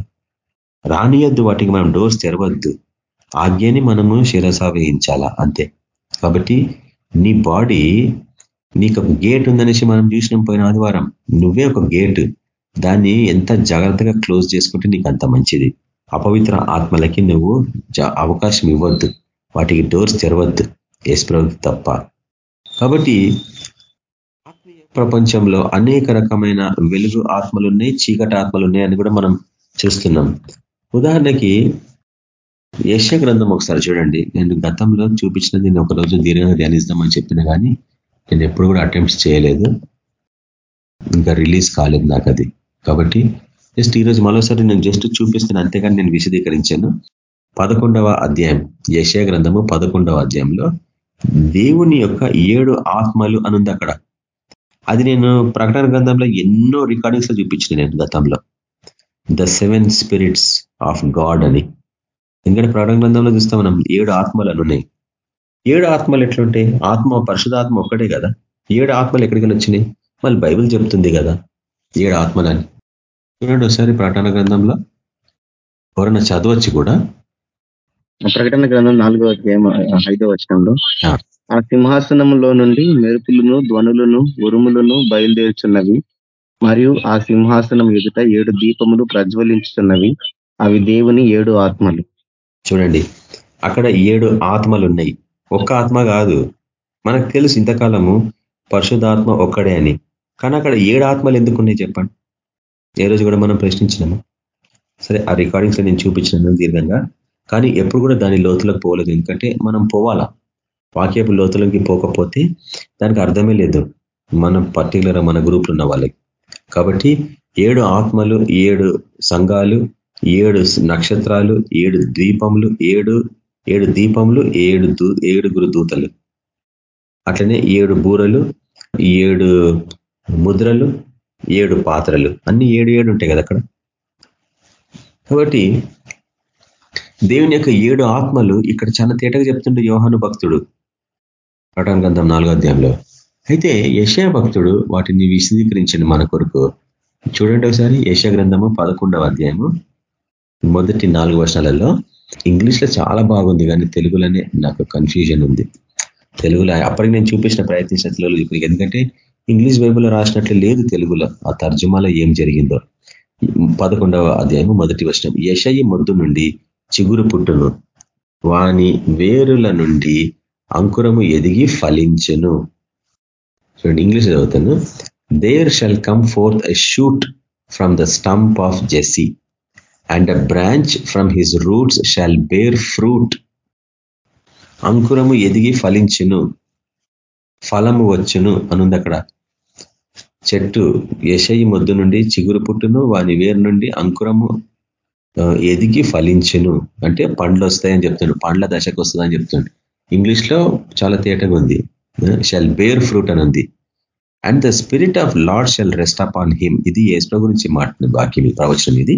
S4: రానియొద్దు వాటికి మనం డోర్స్ తెరవద్దు. ఆజ్ఞని మనము శిరస వేయించాలా అంతే. కాబట్టి నీ బాడీ నీకు ఒక గేట్ ఉందనేసి మనం చూసినాం పోయిన ఆదివారం. నువ్వే ఒక గేట్ దాన్ని ఎంత జాగ్రత్తగా క్లోజ్ చేసుకుంటే నీకు అంత మంచిది. అపవిత్ర ఆత్మలకి నువ్వు అవకాశం ఇవ్వద్దు. వాటికి డోర్స్ తెరవద్దు. యశ్ప్రభు తప్ప. కాబట్టి ప్రపంచంలో అనేక రకమైన వెలుగు ఆత్మలు ఉన్నాయి చీకటి ఆత్మలు ఉన్నాయి అని కూడా మనం చూస్తున్నాం. ఉదాహరణకి యశ గ్రంథం ఒకసారి చూడండి. నేను గతంలో చూపించినది నేను ఒకరోజు దీర్ఘంగా ధ్యానిస్తామని చెప్పిన కానీ నేను ఎప్పుడు కూడా అటెంప్ట్స్ చేయలేదు. ఇంకా రిలీజ్ కాలేదు నాకు అది. కాబట్టి జస్ట్ ఈరోజు మరోసారి నేను జస్ట్ చూపిస్తాను అంతేగాని నేను విశదీకరించాను. పదకొండవ అధ్యాయం యశయ గ్రంథము పదకొండవ అధ్యాయంలో దేవుని యొక్క ఏడు ఆత్మలు అనుంది అక్కడ. అది నేను ప్రకటన గ్రంథంలో ఎన్నో రికార్డింగ్స్లో చూపించిన నేను గతంలో. The seven spirits of God అని. ఎందుకంటే ప్రకటన గ్రంథంలో చూస్తాం మనం ఏడు ఆత్మలు ఉన్నాయి ఏడు ఆత్మలు ఎట్లుంటాయి? ఆత్మ పరిశుధాత్మ ఒక్కటే కదా. ఏడు ఆత్మలు ఎక్కడికి వచ్చినాయి? మళ్ళీ బైబిల్ చెప్తుంది కదా. ఏడు ఆత్మలని. చూడండి ఒకసారి ప్రకటన గ్రంథంలో. ఎవరైనా చదవచ్చు కూడా?
S3: ప్రకటన గ్రంథం నాలుగో అధ్యాయం ఐదో వచనంలో. ఆ. సింహాసనంలో నుండి మెరుపులను ధ్వనులను ఉరుములను బయలుదేరుచున్నవి మరియు ఆ సింహాసనం ఎదుట ఏడు దీపములు ప్రజ్వలించుతున్నవి. అవి దేవుని ఏడు ఆత్మలు.
S4: చూడండి. అక్కడ ఏడు ఆత్మలు ఉన్నాయి ఒక్క ఆత్మ కాదు. మనకు తెలుసు ఇంతకాలము పరిశుధాత్మ ఒక్కడే అని. కానీ అక్కడ ఏడు ఆత్మలు ఎందుకున్నాయి చెప్పండి? ఏ రోజు కూడా మనం ప్రశ్నించినాము? సరే ఆ రికార్డింగ్స్ నేను చూపించినాను దీర్ఘంగా. కానీ ఎప్పుడు కూడా దాని లోతులకు పోలేదు. ఎందుకంటే మనం పోవాలా? వాక్యపు లోతులకి పోకపోతే దానికి అర్థమే లేదు. మనం పర్టికులర్ మన గ్రూప్లు ఉన్న వాళ్ళకి. కాబట్టి ఏడు ఆత్మలు ఏడు సంఘాలు ఏడు నక్షత్రాలు ఏడు ద్వీపములు ఏడు ఏడు దీపములు ఏడు ఏడుగురు దూతలు. అట్లనే ఏడు బూరలు ఏడు ముద్రలు ఏడు పాత్రలు. అన్ని ఏడు ఏడు ఉంటాయి కదా అక్కడ. కాబట్టి దేవుని యొక్క ఏడు ఆత్మలు ఇక్కడ చాలా తేటగా చెప్తుండే యోహాను భక్తుడు. ప్రటన గ్రంథం నాలుగో అధ్యాయంలో. అయితే యశయ భక్తుడు వాటిని విశదీకరించండి మన కొరకు. చూడండి ఒకసారి యశ గ్రంథము పదకొండవ అధ్యాయము మొదటి నాలుగు వర్షాలలో ఇంగ్లీష్లో చాలా బాగుంది కానీ తెలుగులోనే నాకు కన్ఫ్యూజన్ ఉంది. తెలుగులో అప్పటికి నేను చూపించిన ప్రయత్నించిన తెలుగులో ఎందుకంటే ఇంగ్లీష్ బైబుల్లో రాసినట్లు లేదు తెలుగులో. ఆ తర్జుమాలో ఏం జరిగిందో. పదకొండవ అధ్యాయము మొదటి వచనం. యశయి మొద్దు నుండి చిగురు పుట్టును. వాని వేరుల నుండి అంకురము ఎదిగి ఫలించును. చూడండి ఇంగ్లీష్ చదువుతాను. There shall come forth a shoot from the stump of Jesse and a branch from his roots shall bear fruit అంకురము ఎదిగి ఫలించును ఫలము వచ్చును అనుంది అక్కడ. చెట్టు యశయి మొద్దు నుండి చిగురు పుట్టును వాని వేరు నుండి అంకురము ఎదిగి ఫలించును. అంటే పండ్లు వస్తాయని చెప్తాడు పండ్ల దశకు వస్తుందని చెప్తాడు ఇంగ్లీష్లో చాలా తేటగా ఉంది. షెల్ బేర్ ఫ్రూట్ అని ఉంది and the spirit of Lord shall rest upon him ఇది ఏస్లో గురించి మాట్లాడిన వాక్యం ప్రవచనం ఇది.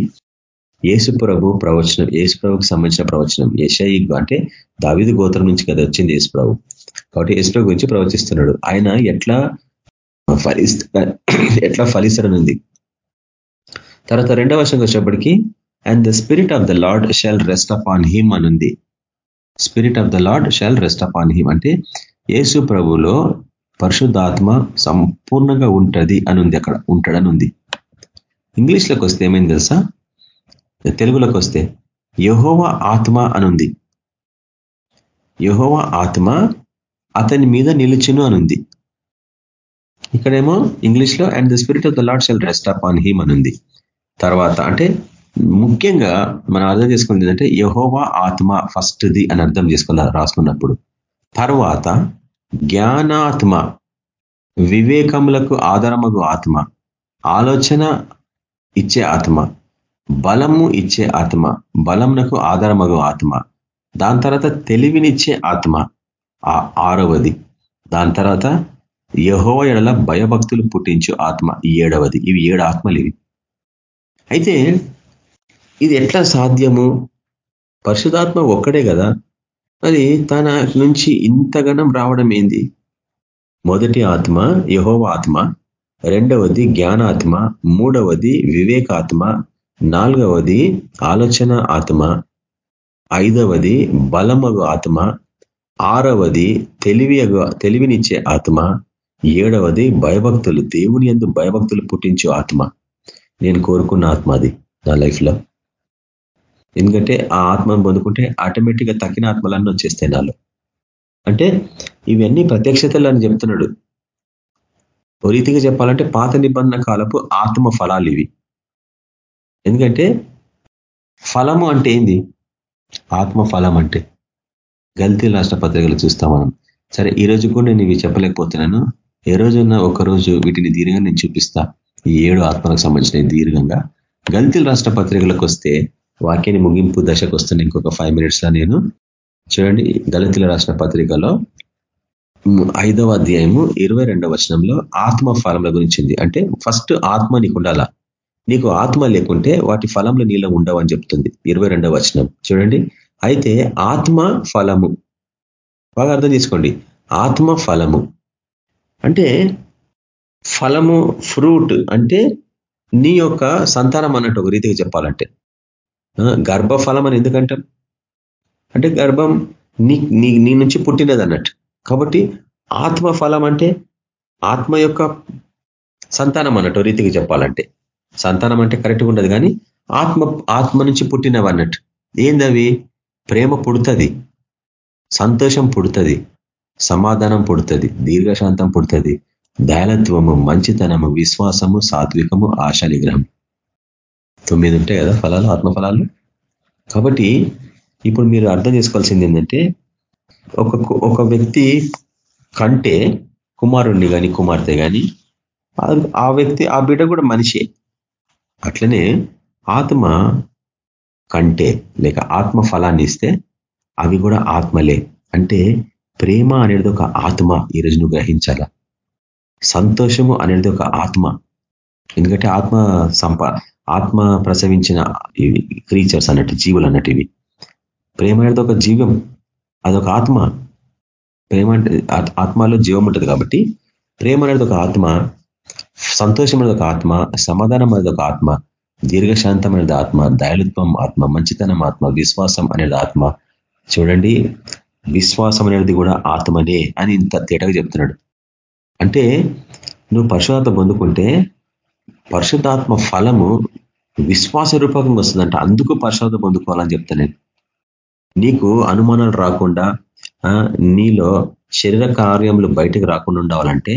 S4: ఏసు ప్రభు ప్రవచనం ఏసు ప్రభుకి సంబంధించిన ప్రవచనం యశాయి అంటే దావిదు గోత్రం నుంచి కదా వచ్చింది యేసు ప్రభు. కాబట్టి ఏసు ప్రభు గురించి ప్రవచిస్తున్నాడు. ఆయన ఎట్లా ఫలిస్త ఎట్లా ఫలిస్తారనుంది తర్వాత రెండవ వర్షంకి వచ్చేప్పటికి and the Spirit of the Lord shall rest upon him అనుంది. Spirit of the Lord shall rest upon him అంటే యేసు ప్రభులో పరిశుద్ధాత్మ సంపూర్ణంగా ఉంటది అనుంది అక్కడ ఉంటాడనుంది. ఇంగ్లీష్లోకి వస్తే ఏమైంది తెలుసా? తెలుగులోకి వస్తే యహోవ ఆత్మ అనుంది. యహోవ ఆత్మ అతని మీద నిలుచును అనుంది. ఇక్కడేమో ఇంగ్లీష్లో and the Spirit of the Lord shall rest upon him అనుంది. తర్వాత అంటే ముఖ్యంగా మనం అర్థం చేసుకున్నది ఏంటంటే యహోవా ఆత్మ ఫస్ట్ది అని అర్థం చేసుకున్న రాసుకున్నప్పుడు. తర్వాత జ్ఞానాత్మ వివేకములకు ఆధారమగు ఆత్మ ఆలోచన ఇచ్చే ఆత్మ. బలము ఇచ్చే ఆత్మ బలంనకు ఆధారమగు ఆత్మ. దాని తర్వాత తెలివినిచ్చే ఆత్మ. ఆ ఆరవది. దాని తర్వాత యహో ఎడల భయభక్తులు పుట్టించు ఆత్మ ఏడవది. ఇవి ఏడు ఆత్మలు ఇవి. అయితే ఇది ఎట్లా సాధ్యము? పరిశుధాత్మ ఒక్కడే కదా? అది తన నుంచి ఇంతగనం రావడం ఏంది? మొదటి ఆత్మ యహోవ ఆత్మ రెండవది జ్ఞానాత్మ మూడవది వివేకాత్మ నాలుగవది ఆలోచన ఆత్మ ఐదవది బలమగు ఆత్మ ఆరవది తెలివి తెలివినిచ్చే ఆత్మ ఏడవది భయభక్తులు దేవుని ఎందు భయభక్తులు పుట్టించు ఆత్మ. నేను కోరుకున్న ఆత్మ అది నా లైఫ్లో. ఎందుకంటే ఆ ఆత్మను పొందుకుంటే ఆటోమేటిక్గా తక్కిన ఆత్మలన్నీ వచ్చేస్తాయి నాలో. అంటే ఇవన్నీ ప్రత్యక్షతలు అని చెప్తున్నాడు. ఓ రీతిగా చెప్పాలంటే పాత నిబంధన కాలపు ఆత్మ ఫలాలు ఇవి. ఎందుకంటే ఫలము అంటే ఏంది? ఆత్మ ఫలం అంటే. గల్తీ రాష్ట్ర పత్రికలు చూస్తాం మనం. సరే ఈ రోజు కూడా నేను ఇవి చెప్పలేకపోతున్నాను. ఏ రోజున్న రోజు వీటిని దీర్ఘంగా నేను చూపిస్తా. ఈ ఏడు ఆత్మలకు సంబంధించిన దీర్ఘంగా. గల్తీల రాష్ట్ర పత్రికలకు వస్తే వాక్యాన్ని ముగింపు దశకు వస్తున్న ఇంకొక ఫైవ్ మినిట్స్లో నేను చూడండి. గలతీల రాష్ట్ర పత్రికలో ఐదవ అధ్యాయము ఇరవై రెండవ వచనంలో ఆత్మ ఫలముల గురించింది అంటే ఫస్ట్ ఆత్మ నీకు ఉండాలా? నీకు ఆత్మ లేకుంటే వాటి ఫలంలో నీలో ఉండవు అని చెప్తుంది. ఇరవై వచనం. చూడండి. అయితే ఆత్మ ఫలము. బాగా అర్థం చేసుకోండి. ఆత్మ ఫలము. అంటే ఫలము ఫ్రూట్ అంటే నీ యొక్క సంతానం అన్నట్టు ఒక రీతిగా చెప్పాలంటే. గర్భఫలం అని ఎందుకంటాం? అంటే గర్భం నీ నీ నీ నుంచి పుట్టినది అన్నట్టు. కాబట్టి ఆత్మ ఫలం అంటే ఆత్మ యొక్క సంతానం అన్నట్టు రీతికి చెప్పాలంటే. సంతానం అంటే కరెక్ట్గా ఉండదు కానీ ఆత్మ ఆత్మ నుంచి పుట్టినవి అన్నట్టు. ఏందవి? ప్రేమ పుడుతుంది సంతోషం పుడుతుంది సమాధానం పుడుతుంది దీర్ఘశాంతం పుడుతుంది దయాలత్వము మంచితనము విశ్వాసము సాత్వికము ఆశా నిగ్రహం. తొమ్మిది ఉంటాయి కదా ఫలాలు ఆత్మఫలాలు. కాబట్టి ఇప్పుడు మీరు అర్థం చేసుకోవాల్సింది ఏంటంటే ఒక ఒక వ్యక్తి కంటే కుమారుణ్ణి కానీ కుమార్తె కానీ ఆ వ్యక్తి ఆ బిడ్డ కూడా మనిషే. అట్లనే ఆత్మ కంటే లేక ఆత్మ ఫలాన్ని ఇస్తే అవి కూడా ఆత్మలే. అంటే ప్రేమ అనేది ఒక ఆత్మ ఈరోజు నువ్వు గ్రహించాల? సంతోషము అనేది ఒక ఆత్మ. ఎందుకంటే ఆత్మ సంప ఆత్మ ప్రసవించిన క్రీచర్స్ అన్నట్టు జీవులు అన్నట్టు ఇవి. ప్రేమ అనేది ఒక జీవం. అదొక ఆత్మ. ప్రేమ అంటే ఆత్మలో జీవం ఉంటుంది కాబట్టి ప్రేమ అనేది ఒక ఆత్మ. సంతోషం ఒక ఆత్మ సమాధానం ఒక ఆత్మ దీర్ఘశాంతం అనేది ఆత్మ దయలుత్వం ఆత్మ మంచితనం ఆత్మ విశ్వాసం అనేది ఆత్మ. చూడండి విశ్వాసం అనేది కూడా ఆత్మనే అని ఇంత తేటగా చెప్తున్నాడు. అంటే నువ్వు పరిశుధాత్మ పొందుకుంటే పరిశుద్ధాత్మ ఫలము విశ్వాస రూపకంగా వస్తుందంట. అందుకు పరిశోధన పొందుకోవాలని చెప్తా నేను. నీకు అనుమానాలు రాకుండా నీలో శరీర కార్యములు బయటకు రాకుండా ఉండాలంటే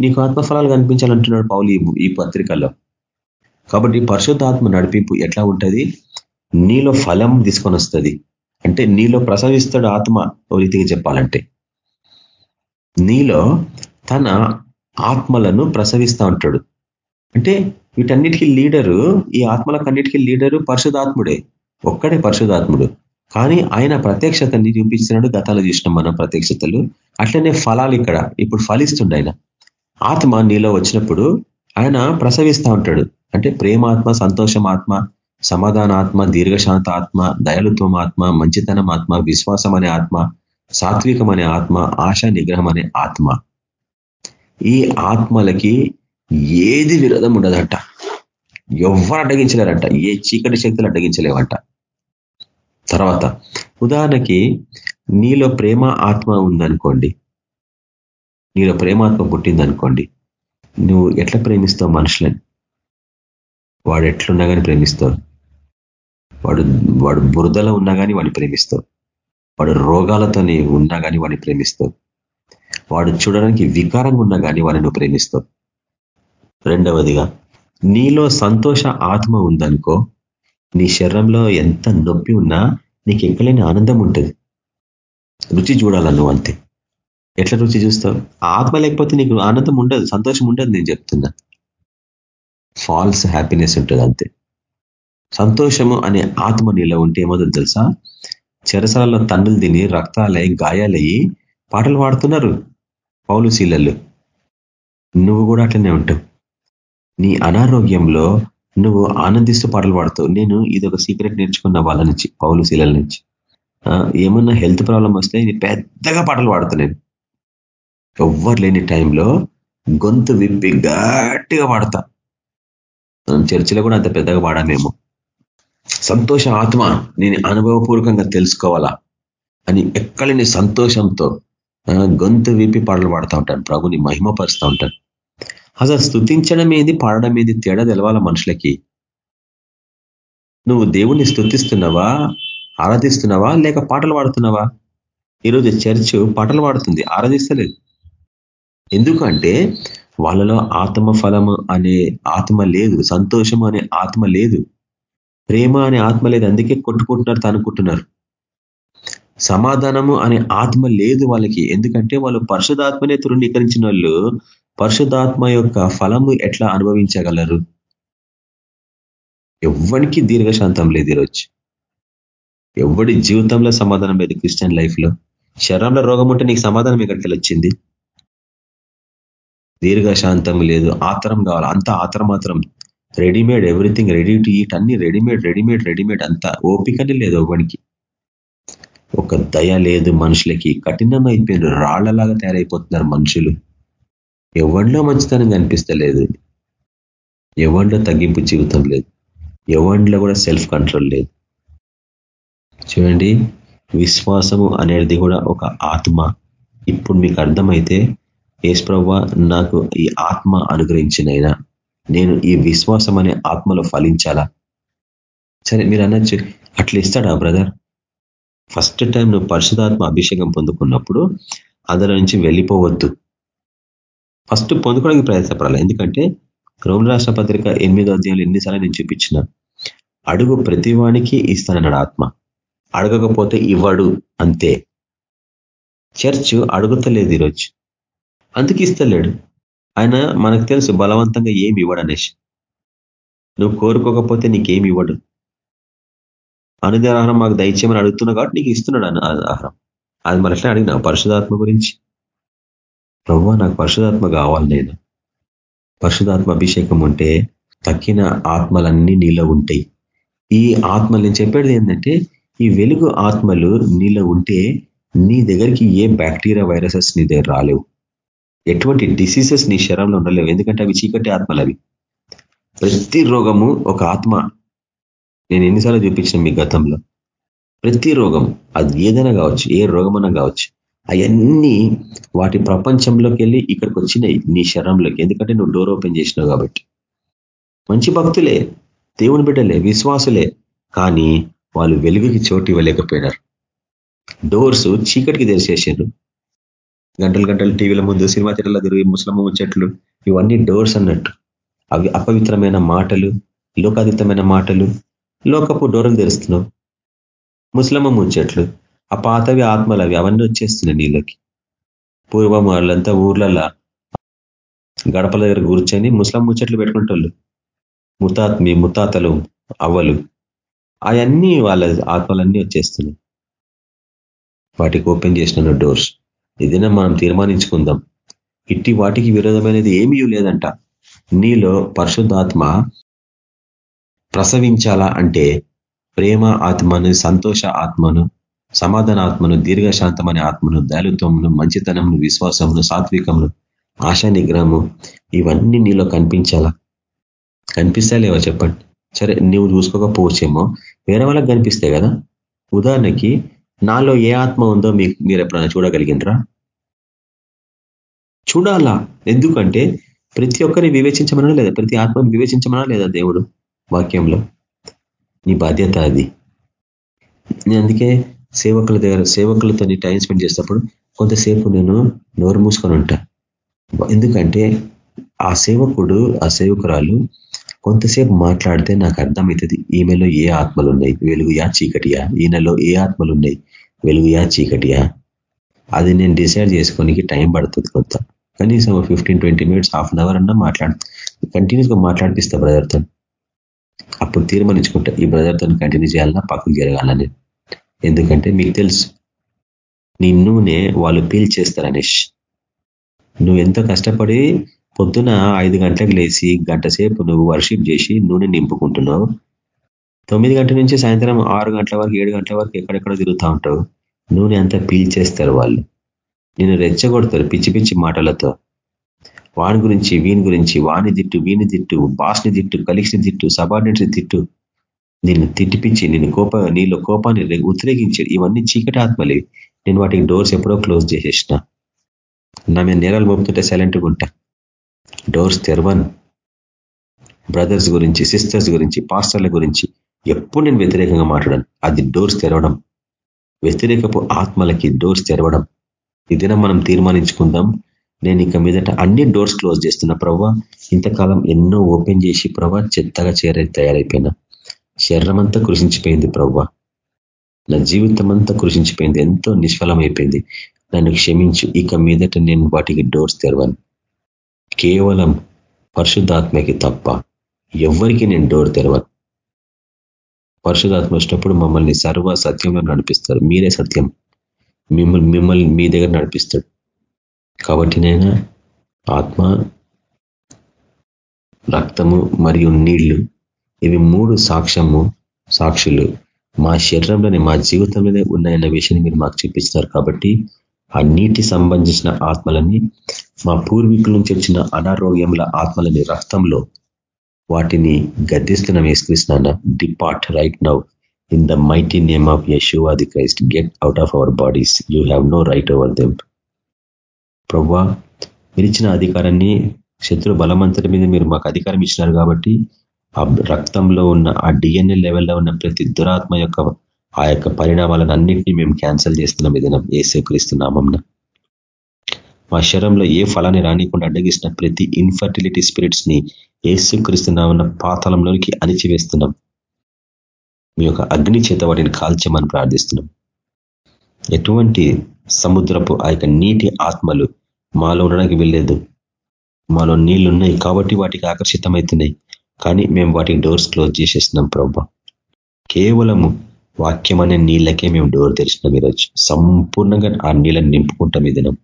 S4: నీకు ఆత్మఫలాలు కనిపించాలంటున్నాడు పౌలు ఈ పత్రికల్లో కాబట్టి పరిశుద్ధాత్మ నడిపింపు ఎట్లా ఉంటుంది? నీలో ఫలం తీసుకొని వస్తుంది అంటే నీలో ప్రసవిస్తాడు ఆత్మ ఓ రీతిగా చెప్పాలంటే. నీలో తన ఆత్మలను ప్రసవిస్తూ ఉంటాడు. అంటే వీటన్నిటికీ లీడరు ఈ ఆత్మలకన్నిటికీ లీడరు పరిశుధాత్ముడే ఒక్కడే పరిశుధాత్ముడు కానీ ఆయన ప్రత్యక్షతని చూపిస్తున్నాడు గతాలు చూసినాం మనం ప్రత్యక్షతలు. అట్లనే ఫలాలు ఇక్కడ. ఇప్పుడు ఫలిస్తుండ ఆయన. ఆత్మ నీలో వచ్చినప్పుడు ఆయన ప్రసవిస్తూ ఉంటాడు. అంటే ప్రేమాత్మ సంతోషం ఆత్మ సమాధాన ఆత్మ దీర్ఘశాంత ఆత్మ దయాలుత్వం ఆత్మ మంచితనం ఆత్మ విశ్వాసం అనే ఆత్మ సాత్వికం అనే ఆత్మ ఆశా నిగ్రహం అనే ఆత్మ. ఈ ఆత్మలకి ఏది విరోధం ఉండదంట. ఎవరు అడ్డగించలేరంట. ఏ చీకటి శక్తులు అడ్డగించలేవంట. తర్వాత ఉదాహరణకి నీలో ప్రేమ ఆత్మ ఉందనుకోండి. నీలో ప్రేమాత్మ పుట్టిందనుకోండి. నువ్వు ఎట్లా ప్రేమిస్తావు మనుషులని? వాడు ఎట్లున్నా కానీ ప్రేమిస్తావు వాడు వాడు బురదలో ఉన్నా కానీ వాడిని ప్రేమిస్తావు వాడు రోగాలతోనే ఉన్నా కానీ వాడిని ప్రేమిస్తావు వాడు చూడడానికి వికారంగా ఉన్నా కానీ వాడిని నువ్వు ప్రేమిస్తావు. రెండవదిగా నీలో సంతోష ఆత్మ ఉందనుకో నీ శరీరంలో ఎంత నొప్పి ఉన్నా నీకు ఎక్కలేని ఆనందం ఉంటుంది. రుచి చూడాల నువ్వు అంతే. ఎట్లా రుచి చూస్తావు? ఆత్మ లేకపోతే నీకు ఆనందం ఉండదు సంతోషం ఉండదు నేను చెప్తున్నా. ఫాల్స్ హ్యాపీనెస్ ఉంటుంది అంతే. సంతోషము అనే ఆత్మ నీలో ఉంటే ఏమవుతుంది తెలుసా? చెరసాలలో తన్నులు తిని రక్తాలయ్యి గాయాలయ్యి పాటలు పాడుతున్నారు పౌలు శీలలు నువ్వు కూడా అట్లనే ఉంటావు. నీ అనారోగ్యంలో నువ్వు ఆనందిస్తూ పాటలు పాడుతావు. నేను ఇది ఒక సీక్రెట్ నేర్చుకున్న వాళ్ళ నుంచి పౌలు శీలల నుంచి. ఏమన్నా హెల్త్ ప్రాబ్లం వస్తే పెద్దగా పాటలు పాడుతున్నాను ఎవ్వరు లేని టైంలో గొంతు విప్పి గట్టిగా పాడతా. చర్చిలో కూడా అంత పెద్దగా పాడామేమో సంతోష ఆత్మ నేను అనుభవపూర్వకంగా తెలుసుకోవాలా అని ఎక్కడిని సంతోషంతో గొంతు విప్పి పాటలు పాడుతూ ఉంటాను. ప్రభుని మహిమపరుస్తూ ఉంటాను. అసలు స్థుతించడం ఏది పాడడం ఏది తేడా తెలవాల మనుషులకి? నువ్వు దేవుణ్ణి స్థుతిస్తున్నావా ఆరాధిస్తున్నావా లేక పాటలు పాడుతున్నావా? ఈరోజు చర్చ్ పాటలు పాడుతుంది ఆరాధిస్తలేదు. ఎందుకంటే వాళ్ళలో ఆత్మ ఫలము అనే ఆత్మ లేదు సంతోషం అనే ఆత్మ లేదు. ప్రేమ అనే ఆత్మ లేదు అందుకే కొట్టుకుంటున్నారు తనుకుంటున్నారు. సమాధానము అనే ఆత్మ లేదు వాళ్ళకి. ఎందుకంటే వాళ్ళు పరిశుధాత్మనే తృణీకరించిన వాళ్ళు పరిశుధాత్మ యొక్క ఫలము ఎట్లా అనుభవించగలరు? ఎవ్వరికి దీర్ఘశాంతం లేదు ఈరోజు. ఎవడి జీవితంలో సమాధానం లేదు క్రిస్టియన్ లైఫ్లో శరీరంలో రోగం ఉంటే నీకు సమాధానం ఎక్కడికి వచ్చింది దీర్ఘశాంతం లేదు ఆతరం కావాలి. అంత ఆతరం మాత్రం readymade everything ready to eat అన్ని రెడీమేడ్ రెడీమేడ్ రెడీమేడ్ అంతా ఓపికనే లేదు ఒకనికి ఒక దయ లేదు మనుషులకి. కఠినమైపోయినారు. రాళ్ళలాగా తయారైపోతున్నారు మనుషులు. ఎవరిలో మంచితనం కనిపిస్తలేదు. ఎవరిలో తగ్గింపు జీవితం లేదు. ఎవరిలో కూడా సెల్ఫ్ కంట్రోల్ లేదు. చూడండి విశ్వాసము అనేది కూడా ఒక ఆత్మ. ఇప్పుడు మీకు అర్థమైతే ఏసుప్రవ్వ నాకు ఈ ఆత్మ అనుగ్రహించినైనా. నేను ఈ విశ్వాసం అనే ఆత్మలో ఫలించాలా? సరే మీరు అనొచ్చు అట్లా ఇస్తాడా బ్రదర్? ఫస్ట్ టైం నువ్వు పరిశుధాత్మ అభిషేకం పొందుకున్నప్పుడు అందులో నుంచి వెళ్ళిపోవద్దు. ఫస్ట్ పొందుకోవడానికి ప్రయత్నపడాలి. ఎందుకంటే రోమ్ రాష్ట్ర పత్రిక ఎనిమిదో అధ్యాయులు ఎన్నిసార్లు నేను చూపించిన అడుగు ప్రతివానికి ఇస్తానన్నాడు ఆత్మ. అడగకపోతే ఇవ్వడు అంతే. చర్చ్ అడుగుతలేదు ఈరోజు. అందుకు ఇస్తలేడు. ఆయన మనకు తెలుసు బలవంతంగా ఏమి ఇవ్వడు అనేసి నువ్వు కోరుకోకపోతే నీకేమి ఇవ్వడు. అనుది ఆహారం మాకు దయచేయమని అడుగుతున్నావు కాబట్టి నీకు ఇస్తున్నాడు ఆహారం. అది మరి ఎట్లా అడిగినా పరిశుధాత్మ గురించి. ప్రభు నాకు పరిశుధాత్మ కావాలి నేను. పరిశుధాత్మ అభిషేకం ఉంటే తక్కిన ఆత్మలన్నీ నీలో ఉంటాయి. ఈ ఆత్మలు నేను చెప్పేది ఏంటంటే ఈ వెలుగు ఆత్మలు నీలో ఉంటే నీ దగ్గరికి ఏ బ్యాక్టీరియా వైరసెస్ నీ దగ్గర రాలేవు. ఎటువంటి డిసీజెస్ నీ శరంలో ఉండలేవు. ఎందుకంటే అవి చీకటి ఆత్మలు అవి. ప్రతి రోగము ఒక ఆత్మ. నేను ఎన్నిసార్లు చూపించిన మీ గతంలో. ప్రతి రోగం అది ఏదైనా కావచ్చు ఏ రోగమైనా కావచ్చు అవన్నీ వాటి ప్రపంచంలోకి వెళ్ళి ఇక్కడికి వచ్చినాయి నీ శరంలోకి ఎందుకంటే నువ్వు డోర్ ఓపెన్ చేసినావు కాబట్టి. మంచి భక్తులే దేవుని బిడ్డలే విశ్వాసులే. కానీ వాళ్ళు వెలుగుకి చోటు ఇవ్వలేకపోయినారు. డోర్స్ చీకటికి తెరిచేసారు గంటలు గంటలు టీవీల ముందు సినిమా థియేటర్లో తిరిగి ముస్లిం ముచ్చట్లు ఇవన్నీ డోర్స్ అన్నట్టు. అవి అపవిత్రమైన మాటలు లోకాతీతమైన మాటలు లోకపు డోర్లు తెరుస్తున్నావు. ముస్లమ ముచ్చట్లు ఆ పాతవి ఆత్మలు అవి అవన్నీ వచ్చేస్తున్నాయి నీళ్ళకి. పూర్వం వాళ్ళంతా ఊర్లలో గడపల దగ్గర కూర్చొని ముస్లిం ముచ్చట్లు పెట్టుకుంటారు ముతాత్మి ముతాతలు అవ్వలు. అవన్నీ వాళ్ళ ఆత్మలన్నీ వచ్చేస్తున్నాయి. వాటికి ఓపెన్ చేసిన డోర్స్. ఏదైనా మనం తీర్మానించుకుందాం. ఇట్టి వాటికి విరోధమైనది ఏమీ లేదంట. నీలో పరిశుద్ధాత్మ ప్రసవించాలా అంటే ప్రేమ ఆత్మను సంతోష ఆత్మను సమాధాన ఆత్మను దీర్ఘశాంతమైన ఆత్మను దళిత్వమును మంచితనమును విశ్వాసమును సాత్వికమును ఆశా నిగ్రహము ఇవన్నీ నీలో కనిపించాలా? కనిపిస్తాలేవో చెప్పండి? సరే నువ్వు చూసుకోకపోవచ్చేమో. వేరే వాళ్ళకి కనిపిస్తాయి కదా. ఉదాహరణకి నాలో ఏ ఆత్మ ఉందో మీకు మీరు ఎప్పుడైనా చూడగలిగినరా చూడాలా? ఎందుకంటే ప్రతి ఒక్కరిని వివేచించమనా లేదా ప్రతి ఆత్మని వివేచించమనా లేదా దేవుడు వాక్యంలో? నీ బాధ్యత అది. నేను అందుకే సేవకుల దగ్గర సేవకులతో టైం స్పెండ్ చేసేటప్పుడు కొంతసేపు నేను నోరు మూసుకొని ఉంటా. ఎందుకంటే ఆ సేవకుడు ఆ సేవకురాలు కొంతసేపు మాట్లాడితే నాకు అర్థమవుతుంది ఈమెలో ఏ ఆత్మలు ఉన్నాయి వెలుగుయా చీకటియా ఈయనలో ఏ ఆత్మలు ఉన్నాయి వెలుగుయా చీకటియా అది నేను డిసైడ్ చేసుకోనికి టైం పడుతుంది కొంత. కనీసం fifteen twenty minutes half an hour అన్నా మాట్లాడు కంటిన్యూస్గా మాట్లాడిపిస్తా బ్రదర్తో అప్పుడు తీర్మానించుకుంటా ఈ బ్రదర్తో కంటిన్యూ చేయాలన్నా పక్కకు జరగాలని ఎందుకంటే మీకు తెలుసు నిన్నునే నూనె వాళ్ళు పీల్ చేస్తారు అనేష్ నువ్వు ఎంతో కష్టపడి పొద్దున ఐదు గంటలకు లేచి గంట సేపు నువ్వు వర్షిప్ చేసి నూనె నింపుకుంటున్నావు. తొమ్మిది గంటల నుంచి సాయంత్రం ఆరు గంటల వరకు ఏడు గంటల వరకు ఎక్కడెక్కడ తిరుగుతూ ఉంటావు. నూనె అంతా పీల్చేస్తారు వాళ్ళు. నేను రెచ్చగొడతారు పిచ్చి పిచ్చి మాటలతో. వాని గురించి వీని గురించి వాని తిట్టు వీని తిట్టు బాస్ని తిట్టు కలిక్స్ని తిట్టు సబార్డినేట్స్ని తిట్టు. నిన్ను తిట్టిపించి నిన్ను కోప నీలో కోపాన్ని ఉద్రేగించాడు ఇవన్నీ చీకటి ఆత్మలేవి నేను వాటికి డోర్స్ ఎప్పుడో క్లోజ్ చేసేసిన. నా మీద నేరాలు మోపుతుంటే సైలెంట్గా ఉంటా. డోర్స్ తెరవను. బ్రదర్స్ గురించి సిస్టర్స్ గురించి పాస్టర్ల గురించి ఎప్పుడు నేను వ్యతిరేకంగా మాట్లాడాను. అది డోర్స్ తెరవడం. వ్యతిరేకపు ఆత్మలకి డోర్స్ తెరవడం. ఇదిన మనం తీర్మానించుకుందాం. నేను ఇక మీదట అన్ని డోర్స్ క్లోజ్ చేస్తున్నా ప్రవ్వా. ఇంతకాలం ఎన్నో ఓపెన్ చేసి ప్రవ్వా చెత్తగా చేర తయారైపోయినా. శరీరం అంతా కృషించిపోయింది ప్రవ్వా. నా జీవితం అంతా కృషించిపోయింది. ఎంతో నిష్ఫలమైపోయింది. నన్ను క్షమించు. ఇక మీదట నేను వాటికి డోర్స్ తెరవను. కేవలం పరిశుద్ధాత్మకి తప్ప ఎవ్వరికి నేను డోర్ తెరవను పరిశుధాత్మ వచ్చినప్పుడు మమ్మల్ని సర్వ సత్యంలో నడిపిస్తారు మీరే సత్యం మిమ్మల్ని మిమ్మల్ని మీ దగ్గర నడిపిస్తాడు కాబట్టి నేను? ఆత్మ రక్తము మరియు నీళ్ళు. ఇవి మూడు సాక్ష్యము సాక్షులు. మా శరీరంలోనే మా జీవితంలోనే ఉన్నాయన్న విషయాన్ని మీరు మాకు చూపిస్తున్నారు కాబట్టి ఆ నీటి సంబంధించిన ఆత్మలని మా పూర్వీకుల నుంచి వచ్చిన అనారోగ్యముల ఆత్మలని రక్తంలో వాటిని గద్దిస్తున్నాం ఏసుకృష్ణ depart right now in the mighty name of Yeshua the Christ get out of our bodies you have no right over them ప్రవ్వా మీరు ఇచ్చిన అధికారాన్ని శత్రు బలమంతటి మీద మీరు మాకు అధికారం ఇచ్చినారు కాబట్టి ఆ రక్తంలో ఉన్న ఆ డిఎన్ఏ లెవెల్లో ఉన్న ప్రతి దురాత్మ యొక్క ఆ యొక్క పరిణామాలను అన్నింటినీ మేము క్యాన్సిల్ చేస్తున్నాం ఏదైనా ఏసుక్రీస్తున్నామం మా శరీరంలో ఏ ఫలాన్ని రానికుండా అడ్డగిస్తున్న ప్రతి ఇన్ఫర్టిలిటీ స్పిరిట్స్ని ఏసుక్రీస్తున్నామన్న పాతలంలోనికి అణిచివేస్తున్నాం. మీ యొక్క అగ్ని చేత వాటిని కాల్చమని ప్రార్థిస్తున్నాం. ఎటువంటి సముద్రపు ఆ నీటి ఆత్మలు మాలో ఉండడానికి వెళ్ళలేదు మాలో నీళ్ళు ఉన్నాయి కాబట్టి వాటికి ఆకర్షితమవుతున్నాయి కానీ మేము వాటికి డోర్స్ క్లోజ్ చేసేసినాం ప్రభా. కేవలము వాక్యం అనే నీళ్ళకే మేము డోర్ తెరిచినాం ఈరోజు. సంపూర్ణంగా ఆ నీళ్ళని నింపుకుంటాం ఈ దినం.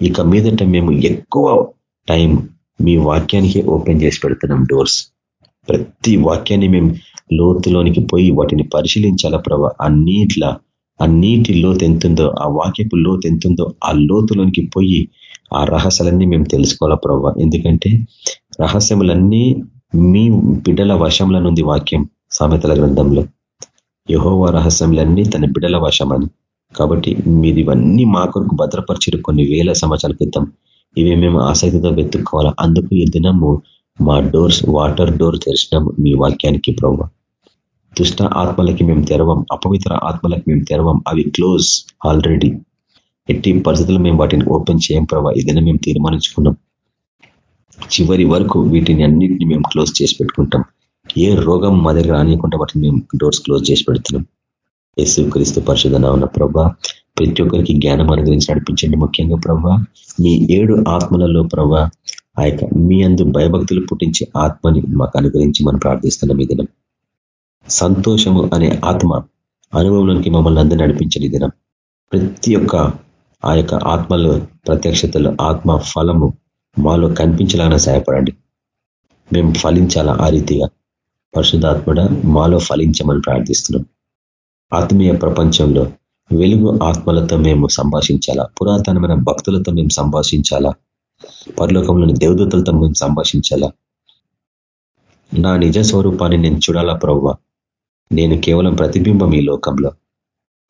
S4: ఇక మీదట మేము ఎక్కువ టైం మీ వాక్యానికి ఓపెన్ చేసి పెడుతున్నాం డోర్స్. ప్రతి వాక్యాన్ని మేము లోతులోనికి పోయి వాటిని పరిశీలించాలా ప్రభా? అన్నిట్లా అన్నిటి లోతు ఎంతుందో ఆ వాక్యపు లోతు ఎంతుందో ఆ లోతులోనికి పోయి ఆ రహస్యాలన్నీ మేము తెలుసుకోవాలా ప్రభా? ఎందుకంటే రహస్యములన్నీ మీ బిడ్డల వశంలో ఉంది వాక్యం సామెతల గ్రంథంలో. యహోవ రహస్యములన్నీ తన బిడ్డల వశమని. కాబట్టి మీరు ఇవన్నీ మా కొరకు భద్రపరిచిరు కొన్ని వేల సంవత్సరాల క్రితం. ఇవి మేము ఆసక్తితో వెతుక్కోవాలా? అందుకు ఈ దినము మా డోర్స్ వాటర్ డోర్ తెరిచినాము మీ వాక్యానికి ప్రభావ దుష్ట ఆత్మలకి మేము తెరవం అపవిత్ర ఆత్మలకి మేము తెరవం అవి క్లోజ్ ఆల్రెడీ. ఎట్టి పరిస్థితులు మేము వాటిని ఓపెన్ చేయం ప్రభా ఏదైనా మేము తీర్మానించుకున్నాం. చివరి వరకు వీటిని అన్నింటినీ మేము క్లోజ్ చేసి పెట్టుకుంటాం. ఏ రోగం మా దగ్గర రానియకుండా వాటిని మేము డోర్స్ క్లోజ్ చేసి పెడుతున్నాం. యేసు క్రీస్తు పరిశుధన ఉన్న ప్రభా ప్రతి ఒక్కరికి జ్ఞానం అనుగ్రహించి నడిపించండి ముఖ్యంగా ప్రభా మీ ఏడు ఆత్మలలో ప్రభా ఆ యొక్క మీ అందు భయభక్తులు పుట్టించే ఆత్మని మాకు అనుగ్రహించి మనం ప్రార్థిస్తున్నాం ఈ దినం. సంతోషము అనే ఆత్మ అనుభవంలోనికి మమ్మల్ని అందరూ నడిపించండి దినం. ప్రతి ఒక్క ఆ యొక్క ఆత్మలో ప్రత్యక్షతలో ఆత్మ ఫలము మాలో కనిపించాలన్నా సహాయపడండి. మేము ఫలించాలా ఆ రీతిగా పరిశుద్ధాత్మడ మాలో ఫలించమని ప్రార్థిస్తున్నాం. ఆత్మీయ ప్రపంచంలో వెలుగు ఆత్మలతో మేము సంభాషించాలా? పురాతనమైన భక్తులతో మేము సంభాషించాలా? పరలోకంలోని దేవదూతలతో మేము సంభాషించాలా? నా నిజ స్వరూపాన్ని నేను చూడాలా ప్రవ్వ? నేను కేవలం ప్రతిబింబం ఈ లోకంలో.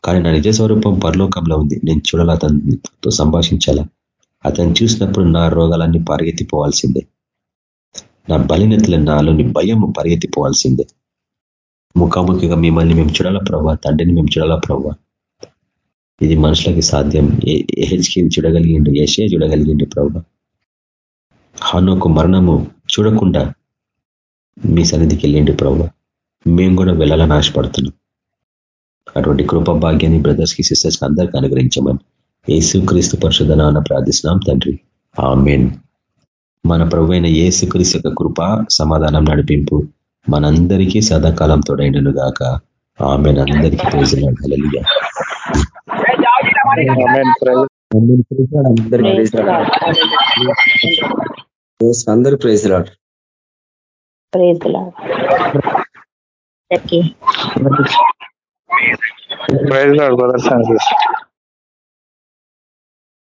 S4: కానీ నా నిజ స్వరూపం పరలోకంలో ఉంది. నేను చూడాలా అతనితో సంభాషించాలా? అతను చూసినప్పుడు నా రోగాలన్నీ పరిగెత్తిపోవాల్సిందే. నా బలినతలు నాలోని భయము పరిగెత్తిపోవాల్సిందే. ముఖాముఖిగా మిమ్మల్ని మేము చూడాలా ప్రభా? తండ్రిని మేము చూడాలా ప్రభా? ఇది మనుషులకి సాధ్యం. ఏహెచ్కి చూడగలిగిండు యశే చూడగలిగిండు ప్రభా. హనుకు మరణము చూడకుండా మీ సన్నిధికి వెళ్ళిండి ప్రభా. మేము కూడా వెళ్ళాలని ఆశపడుతున్నాం. అటువంటి కృప భాగ్యాన్ని బ్రదర్స్కి అందరికీ అనుగ్రహించమని యేసు క్రీస్తు పరిశుధన ప్రార్థిస్తున్నాం తండ్రి. ఆ మన ప్రభు అయిన ఏసుక్రీస్తు యొక్క కృప సమాధానం నడిపింపు మనందరికీ సదాకాలం తోడైండును గాక ఆమె అందరికీ ప్రయోజనాలు
S3: అందరూ praise Lord.
S2: Praise
S5: praise Lord. Brothers and sister